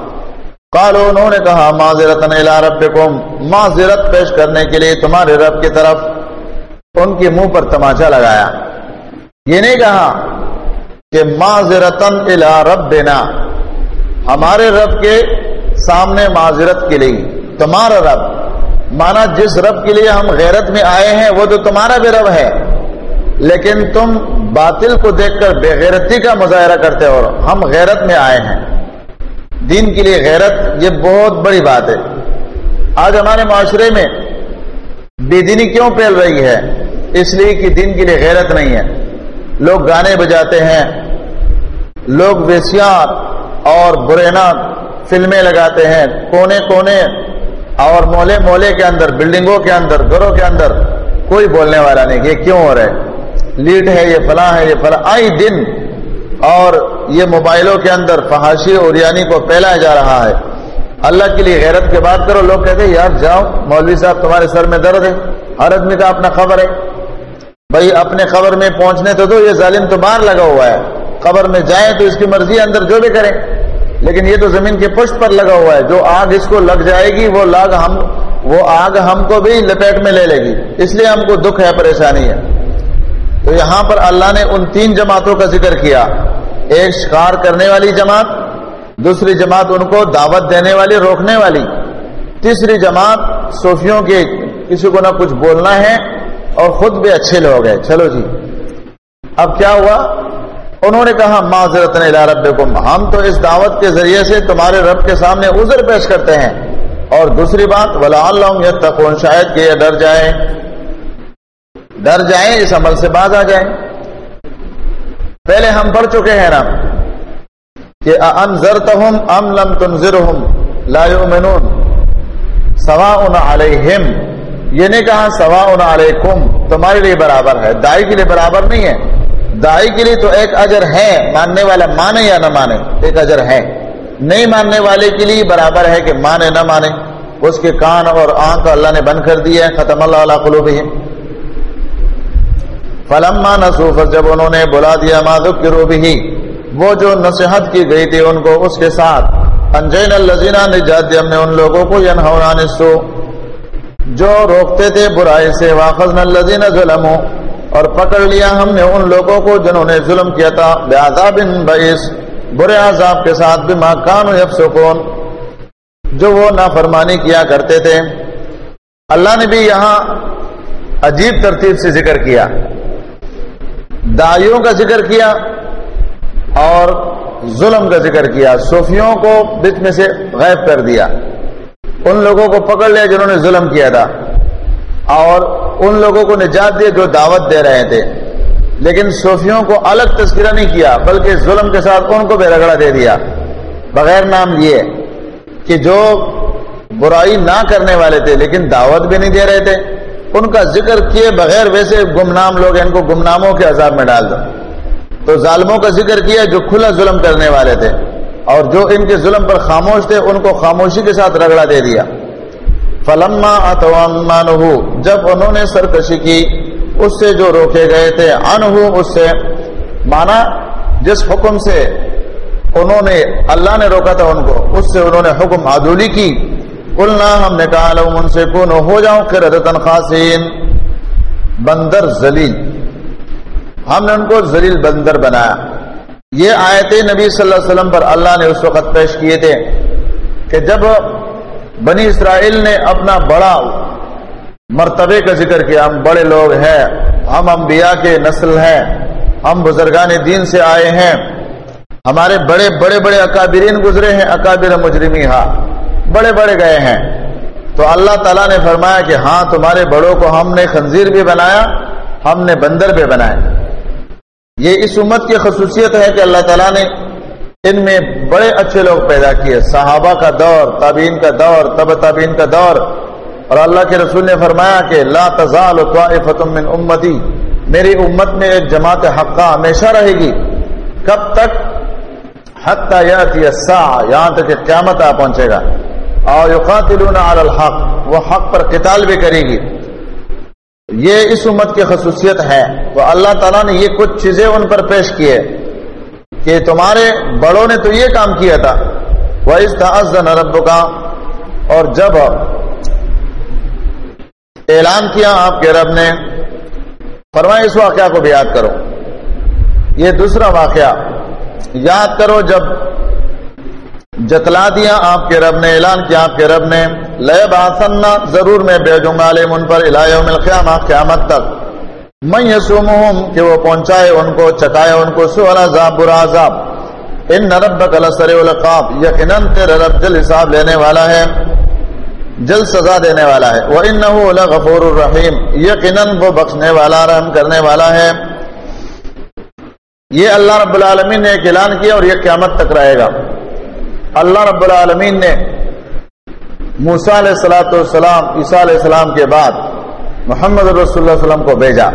کالو انہوں نے کہا معذرت رب معذرت پیش کرنے کے لیے تمہارے رب کی طرف ان کے منہ پر تماچا لگایا۔ یہ نہیں کہا کہ معذرتن الا ہمارے رب کے سامنے معذرت کے لیے۔ تمہارا رب۔ مانا جس رب کے لیے ہم غیرت میں آئے ہیں، وہ تو تمہارا بھی رب ہے۔ لیکن تم باطل کو دیکھ کر بے غیرتی کا مظاہرہ کرتے ہو ہم غیرت میں آئے ہیں۔ دین کے لیے غیرت یہ بہت بڑی بات ہے۔ آج ہمارے معاشرے میں بے دینی کیوں پھیل رہی ہے؟ اس لیے کہ دین کے لیے غیرت نہیں ہے۔ لوگ گانے بجاتے ہیں۔ لوگ ویسیار اور برینا فلمیں لگاتے ہیں۔ کونے کونے اور مولے مولے کے اندر، بلڈنگوں کے اندر، گھروں کے اندر کوئی بولنے والا نہیں۔ یہ کیوں ہو رہا ہے؟ لیڈ ہے، یہ فلاں ہے، یہ فلاں۔ آئی دن۔ اور یہ موبائلوں کے اندر فحاشی اور یعنی کو پھیلایا جا رہا ہے۔ اللہ کے لیے غیرت کے بات کرو، لوگ کہتے ہیں، یار جاؤ، مولوی صاحب تمہارے سر میں درد ہے، ہر آدمی کا اپنا خبر ہے۔ بھائی، اپنے خبر میں پہنچنے تو دو، یہ ظالم تو باہر لگا ہوا ہے۔ خبر میں جائیں تو اس کی مرضی اندر جو بھی کریں۔ لیکن یہ تو زمین کے پشت پر لگا ہوا ہے۔ جو آگ اس کو لگ جائے گی، وہ لاگ ہم، وہ آگ ہم کو بھی لپیٹ میں لے لے گی۔ اس لیے ہم کو دکھ ہے، پریشانی ہے۔ تو یہاں پر اللہ نے ان تین جماعتوں کا ذکر کیا۔ ایک شکار کرنے والی جماعت، دوسری جماعت ان کو دعوت دینے والی، روکنے والی۔ تیسری جماعت صوفیوں کے کسی کو نہ کچھ بولنا ہے اور خود بھی اچھے لوگ ہیں۔ چلو جی۔ اب کیا ہوا؟ انہوں نے کہا معذرت رب ہم تو اس دعوت کے ذریعے سے تمہارے رب کے سامنے عذر پیش کرتے ہیں۔ اور دوسری بات ولا اللہ تکون شاید کہ یہ ڈر جائے ڈر جائیں، اس عمل سے باز آ جائیں۔ پہلے ہم پڑھ چکے ہیں نا کہ انذرتہم ام لم تنذرہم لا یؤمنون سواء علیہم یہ نہیں کہا سوا علیکم تمہارے لیے برابر ہے، دائی کے لیے برابر نہیں ہے۔ دائی کے لیے تو ایک اجر ہے، ماننے والا مانے یا نہ مانے، ایک اجر ہے۔ نہیں ماننے والے کے لیے برابر ہے کہ مانے نہ مانے۔ اس کے کان اور آنکھ اللہ نے بند کر دیا ہے ختم اللہ علیہ قلوب فلما نصوف جب انہوں نے بلا دیا مادک کی روبی ہی وہ جو نصیحت کی گئی تھی ان کو، اس کے ساتھ۔ انجین الزینہ نجات دی ہم نے ان لوگوں کو ینہونان سو جو روکتے تھے برائی سے واخذ الذین ظلموا۔ اور پکڑ لیا ہم نے ان لوگوں کو جنہوں نے ظلم کیا تھا۔ بعذاب بعیس برے عذاب کے ساتھ بما كانوا يفسقون جو وہ نافرمانی کیا کرتے تھے۔ اللہ نے بھی یہاں عجیب ترتیب سے ذکر کیا۔ دائیوں کا ذکر کیا اور ظلم کا ذکر کیا صوفیوں کو بچ میں سے غائب کر دیا ان لوگوں کو پکڑ لیا جنہوں نے ظلم کیا تھا اور ان لوگوں کو نجات دیا جو دعوت دے رہے تھے لیکن صوفیوں کو الگ تذکرہ نہیں کیا بلکہ ظلم کے ساتھ ان کو بے رگڑا دے دیا بغیر نام لیے کہ جو برائی نہ کرنے والے تھے لیکن دعوت بھی نہیں دے رہے تھے ان کا ذکر کیے بغیر ویسے گمنام لوگ ان کو گمناموں کے عذاب میں ڈال دو۔ تو ظالموں کا ذکر کیا جو کھلا ظلم کرنے والے تھے۔ اور جو ان کے ظلم پر خاموش تھے، ان کو خاموشی کے ساتھ رگڑا دے دیا۔ فلما جب انہوں نے سرکشی کی، اس سے جو روکے گئے تھے، انہو، اس سے۔ مانا جس حکم سے انہوں نے، اللہ نے روکا تھا ان کو، اس سے انہوں نے حکم عدولی کی۔ قلنا ہم نے کہا لو ان سے کون ہو جاؤں قردتن خاصین، بندر زلیل ہم نے ان کو زلیل بندر بنایا۔ یہ آیت نبی صلی اللہ علیہ وسلم پر اللہ نے اس وقت پیش کیے تھے کہ جب بنی اسرائیل نے اپنا بڑا مرتبے کا ذکر کیا، ہم بڑے لوگ ہیں، ہم انبیاء کے نسل ہیں، ہم بزرگان دین سے آئے ہیں، ہمارے بڑے بڑے بڑے اکابرین گزرے ہیں، اکابر مجرمی ہاں۔ بڑے بڑے گئے ہیں۔ تو اللہ تعالیٰ نے فرمایا کہ ہاں تمہارے بڑوں کو ہم نے خنزیر بھی بنایا، ہم نے بندر بھی بنایا۔ یہ اس امت کی خصوصیت ہے کہ اللہ تعالیٰ نے ان میں بڑے اچھے لوگ پیدا کیے۔ صحابہ کا دور تابین کا دور تب تابین کا دور۔ اور اللہ کے رسول نے فرمایا کہ لا تزال من امتی۔ میری امت میں ایک جماعت حقہ ہمیشہ رہے گی۔ کب تک؟ حتی یاتی الساعة یہاں تک کہ قیامت آ پہنچے گا۔ اور یقاتلون علی الحق، وہ حق پر قتال بھی کرے گی۔ یہ اس امت کی خصوصیت ہے۔ تو اللہ تعالیٰ نے یہ کچھ چیزیں ان پر پیش کیے کہ تمہارے بڑوں نے تو یہ کام کیا تھا۔ وہ اس رب کا اور جب اعلان کیا آپ کے رب نے فرمائے اس واقعہ کو بھی یاد کرو۔ یہ دوسرا واقعہ، یاد کرو جب جتلا دیا آپ کے رب نے، اعلان کیا آپ کے رب نے لیے باسنا ضرور میں بھیجوں گا عالم ان پر الہیوم القیامہ، قیامت تک۔ میں یسومہم، کہ وہ پہنچائے ان کو، چکائے ان کو سوال عذاب برا عذاب۔ ان ربک لسر القاب یقیناً تیرے رب جل حساب لینے والا ہے، جل سزا دینے والا ہے۔ وہ ان غفور الرحیم یقیناً وہ بخشنے والا، رحم کرنے والا ہے۔ یہ اللہ رب العالمین نے ایک اعلان کیا اور یہ قیامت تک رہے گا۔ اللہ رب العالمین نے موسا علیہ السلاۃ والسلام، عیسیٰ علیہ السلام کے بعد محمد رسول اللہ علیہ وسلم کو بھیجا۔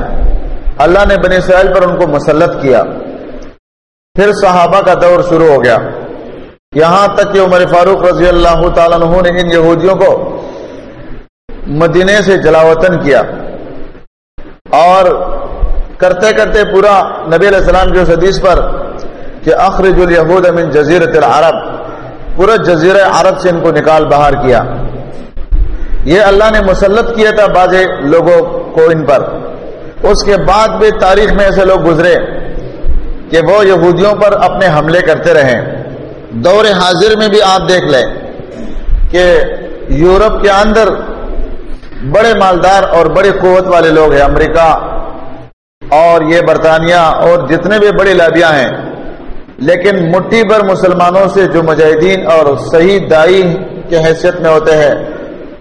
اللہ نے بنی اسرائیل پر ان کو مسلط کیا۔ پھر صحابہ کا دور شروع ہو گیا۔ یہاں تک کہ عمر فاروق رضی اللہ تعالیٰ عنہ نے ان یہودیوں کو مدینے سے جلاوطن کیا۔ اور کرتے کرتے پورا نبی علیہ السلام کی اس حدیث پر کہ اخرج الیہود من جزیرت العرب۔ پورا جزیرہ عرب سے ان کو نکال باہر کیا۔ یہ اللہ نے مسلط کیا تھا بعض لوگوں کو ان پر۔ اس کے بعد بھی تاریخ میں ایسے لوگ گزرے کہ وہ یہودیوں پر اپنے حملے کرتے رہے۔ دور حاضر میں بھی آپ دیکھ لیں کہ یورپ کے اندر بڑے مالدار اور بڑی قوت والے لوگ ہیں، امریکہ اور یہ برطانیہ اور جتنے بھی بڑی لابیاں ہیں لیکن مٹھی بھر مسلمانوں سے جو مجاہدین اور صحیح دائی کے حیثیت میں ہوتے ہیں،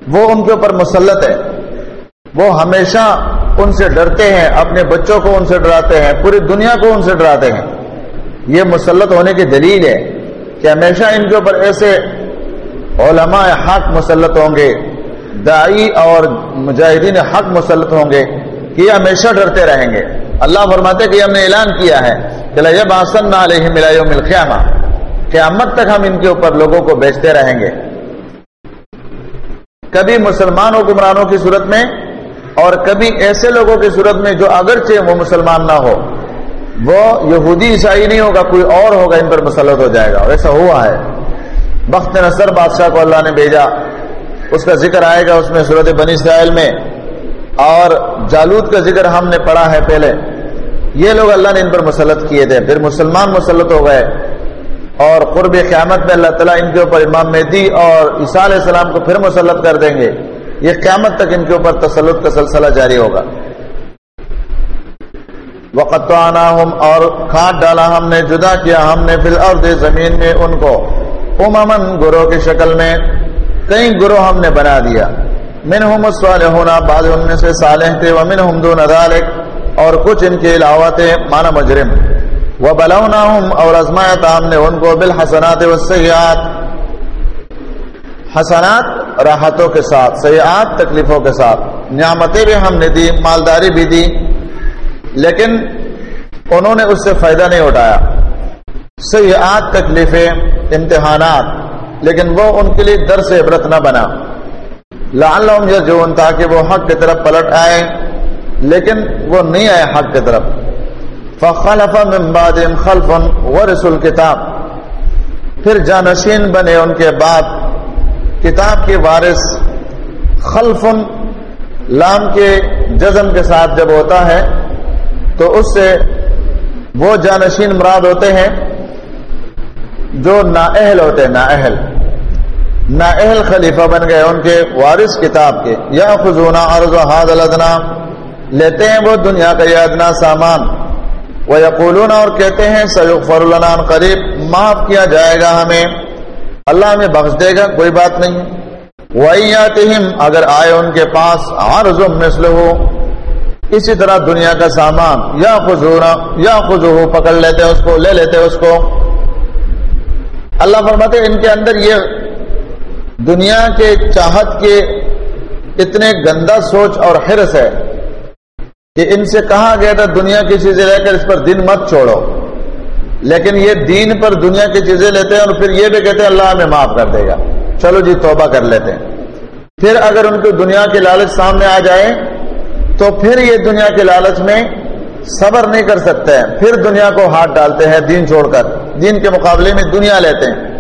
وہ ان کے اوپر مسلط ہے وہ ہمیشہ ان سے ڈرتے ہیں، اپنے بچوں کو ان سے ڈراتے ہیں، پوری دنیا کو ان سے ڈراتے ہیں۔ یہ مسلط ہونے کی دلیل ہے کہ ہمیشہ ان کے اوپر ایسے علماء حق مسلط ہوں گے، دائی اور مجاہدین حق مسلط ہوں گے کہ یہ ہمیشہ ڈرتے رہیں گے۔ اللہ فرماتے کہ ہم نے اعلان کیا ہے۔ کہ لجب آسن علیہ القیامہ قیامت تک ہم ان کے اوپر لوگوں کو بیچتے رہیں گے۔ کبھی مسلمان حکمرانوں کی صورت میں اور کبھی ایسے لوگوں کی صورت میں جو اگرچہ وہ مسلمان نہ ہو، وہ یہودی، عیسائی نہیں ہوگا، کوئی اور ہوگا، ان پر مسلط ہو جائے گا۔ ایسا ہوا ہے۔ بخت نصر بادشاہ کو اللہ نے بھیجا۔ اس کا ذکر آئے گا اس میں صورت بنی اسرائیل میں۔ اور جالود کا ذکر ہم نے پڑھا ہے پہلے۔ یہ لوگ اللہ نے ان پر مسلط کیے تھے۔ پھر مسلمان مسلط ہو گئے اور قرب قیامت میں اللہ تعالیٰ ان کے اوپر امام مہدی اور عیسیٰ علیہ السلام کو پھر مسلط کر دیں گے۔ یہ قیامت تک ان کے اوپر تسلط کا سلسلہ جاری ہوگا۔ وقت اور کھاد ڈالا ہم نے، جدا کیا ہم نے فی الارض زمین میں ان کو۔ اممن گروہ کی شکل میں کئی گروہ ہم نے بنا دیا۔ منہم الصالحون، بعض ان میں سے صالح تھے۔ ومنہم دون ذالک اور کچھ ان کے علاوہ تھے مانا مجرم۔ وہ وبلوناہم اور ازمایا تھا ہم نے ان کو بالحسنات والسیئات۔ حسنات راحتوں کے ساتھ، سیئات تکلیفوں کے ساتھ۔ نعمتیں بھی ہم نے دی، مالداری بھی دی، لیکن انہوں نے اس سے فائدہ نہیں اٹھایا۔ سیئات، تکلیفیں، امتحانات، لیکن وہ ان کے لیے در سے عبرت نہ بنا۔ لعلہم یرجون تاکہ وہ حق کی طرف پلٹ آئے۔ لیکن وہ نہیں آئے حق کی طرف۔ فخلف من بعدهم خلف ورثوا الكتاب۔ پھر جانشین بنے ان کے بعد۔ کتاب کے وارث خلف لام کے جزم کے ساتھ جب ہوتا ہے، تو اس سے وہ جانشین مراد ہوتے ہیں جو نااہل ہوتے ہیں، نااہل۔ نااہل خلیفہ بن گئے ان کے وارث کتاب کے۔ یا خزونہ عرض و حاد لیتے ہیں وہ دنیا کا یہ ادنا سامان۔ وہ یقولون اور کہتے ہیں سیغ فرلنان قریب۔ معاف کیا جائے گا ہمیں۔ اللہ ہمیں بخش دے گا، کوئی بات نہیں۔ وَإِيَاتِهِمْ اگر آئے ان کے پاس، عرض مثل ہو اسی طرح دنیا کا سامان۔ یا خزورا یا خزو پکڑ لیتے اس کو، لے لیتے اس کو۔ اللہ فرماتے ان کے اندر یہ دنیا کے چاہت کے اتنے گندا سوچ اور حرس ہے۔ کہ ان سے کہا گیا تھا دنیا کی چیزیں لے کر اس پر دن مت چھوڑو۔ لیکن یہ دین پر دنیا کی چیزیں لیتے ہیں اور پھر یہ بھی کہتے ہیں اللہ ہمیں معاف کر دے گا۔ چلو جی توبہ کر لیتے ہیں۔ پھر اگر ان کو دنیا کی لالچ سامنے آ جائے، تو پھر یہ دنیا کے لالچ میں صبر نہیں کر سکتے۔ ہیں پھر دنیا کو ہاتھ ڈالتے ہیں، دین چھوڑ کر۔ دین کے مقابلے میں دنیا لیتے ہیں۔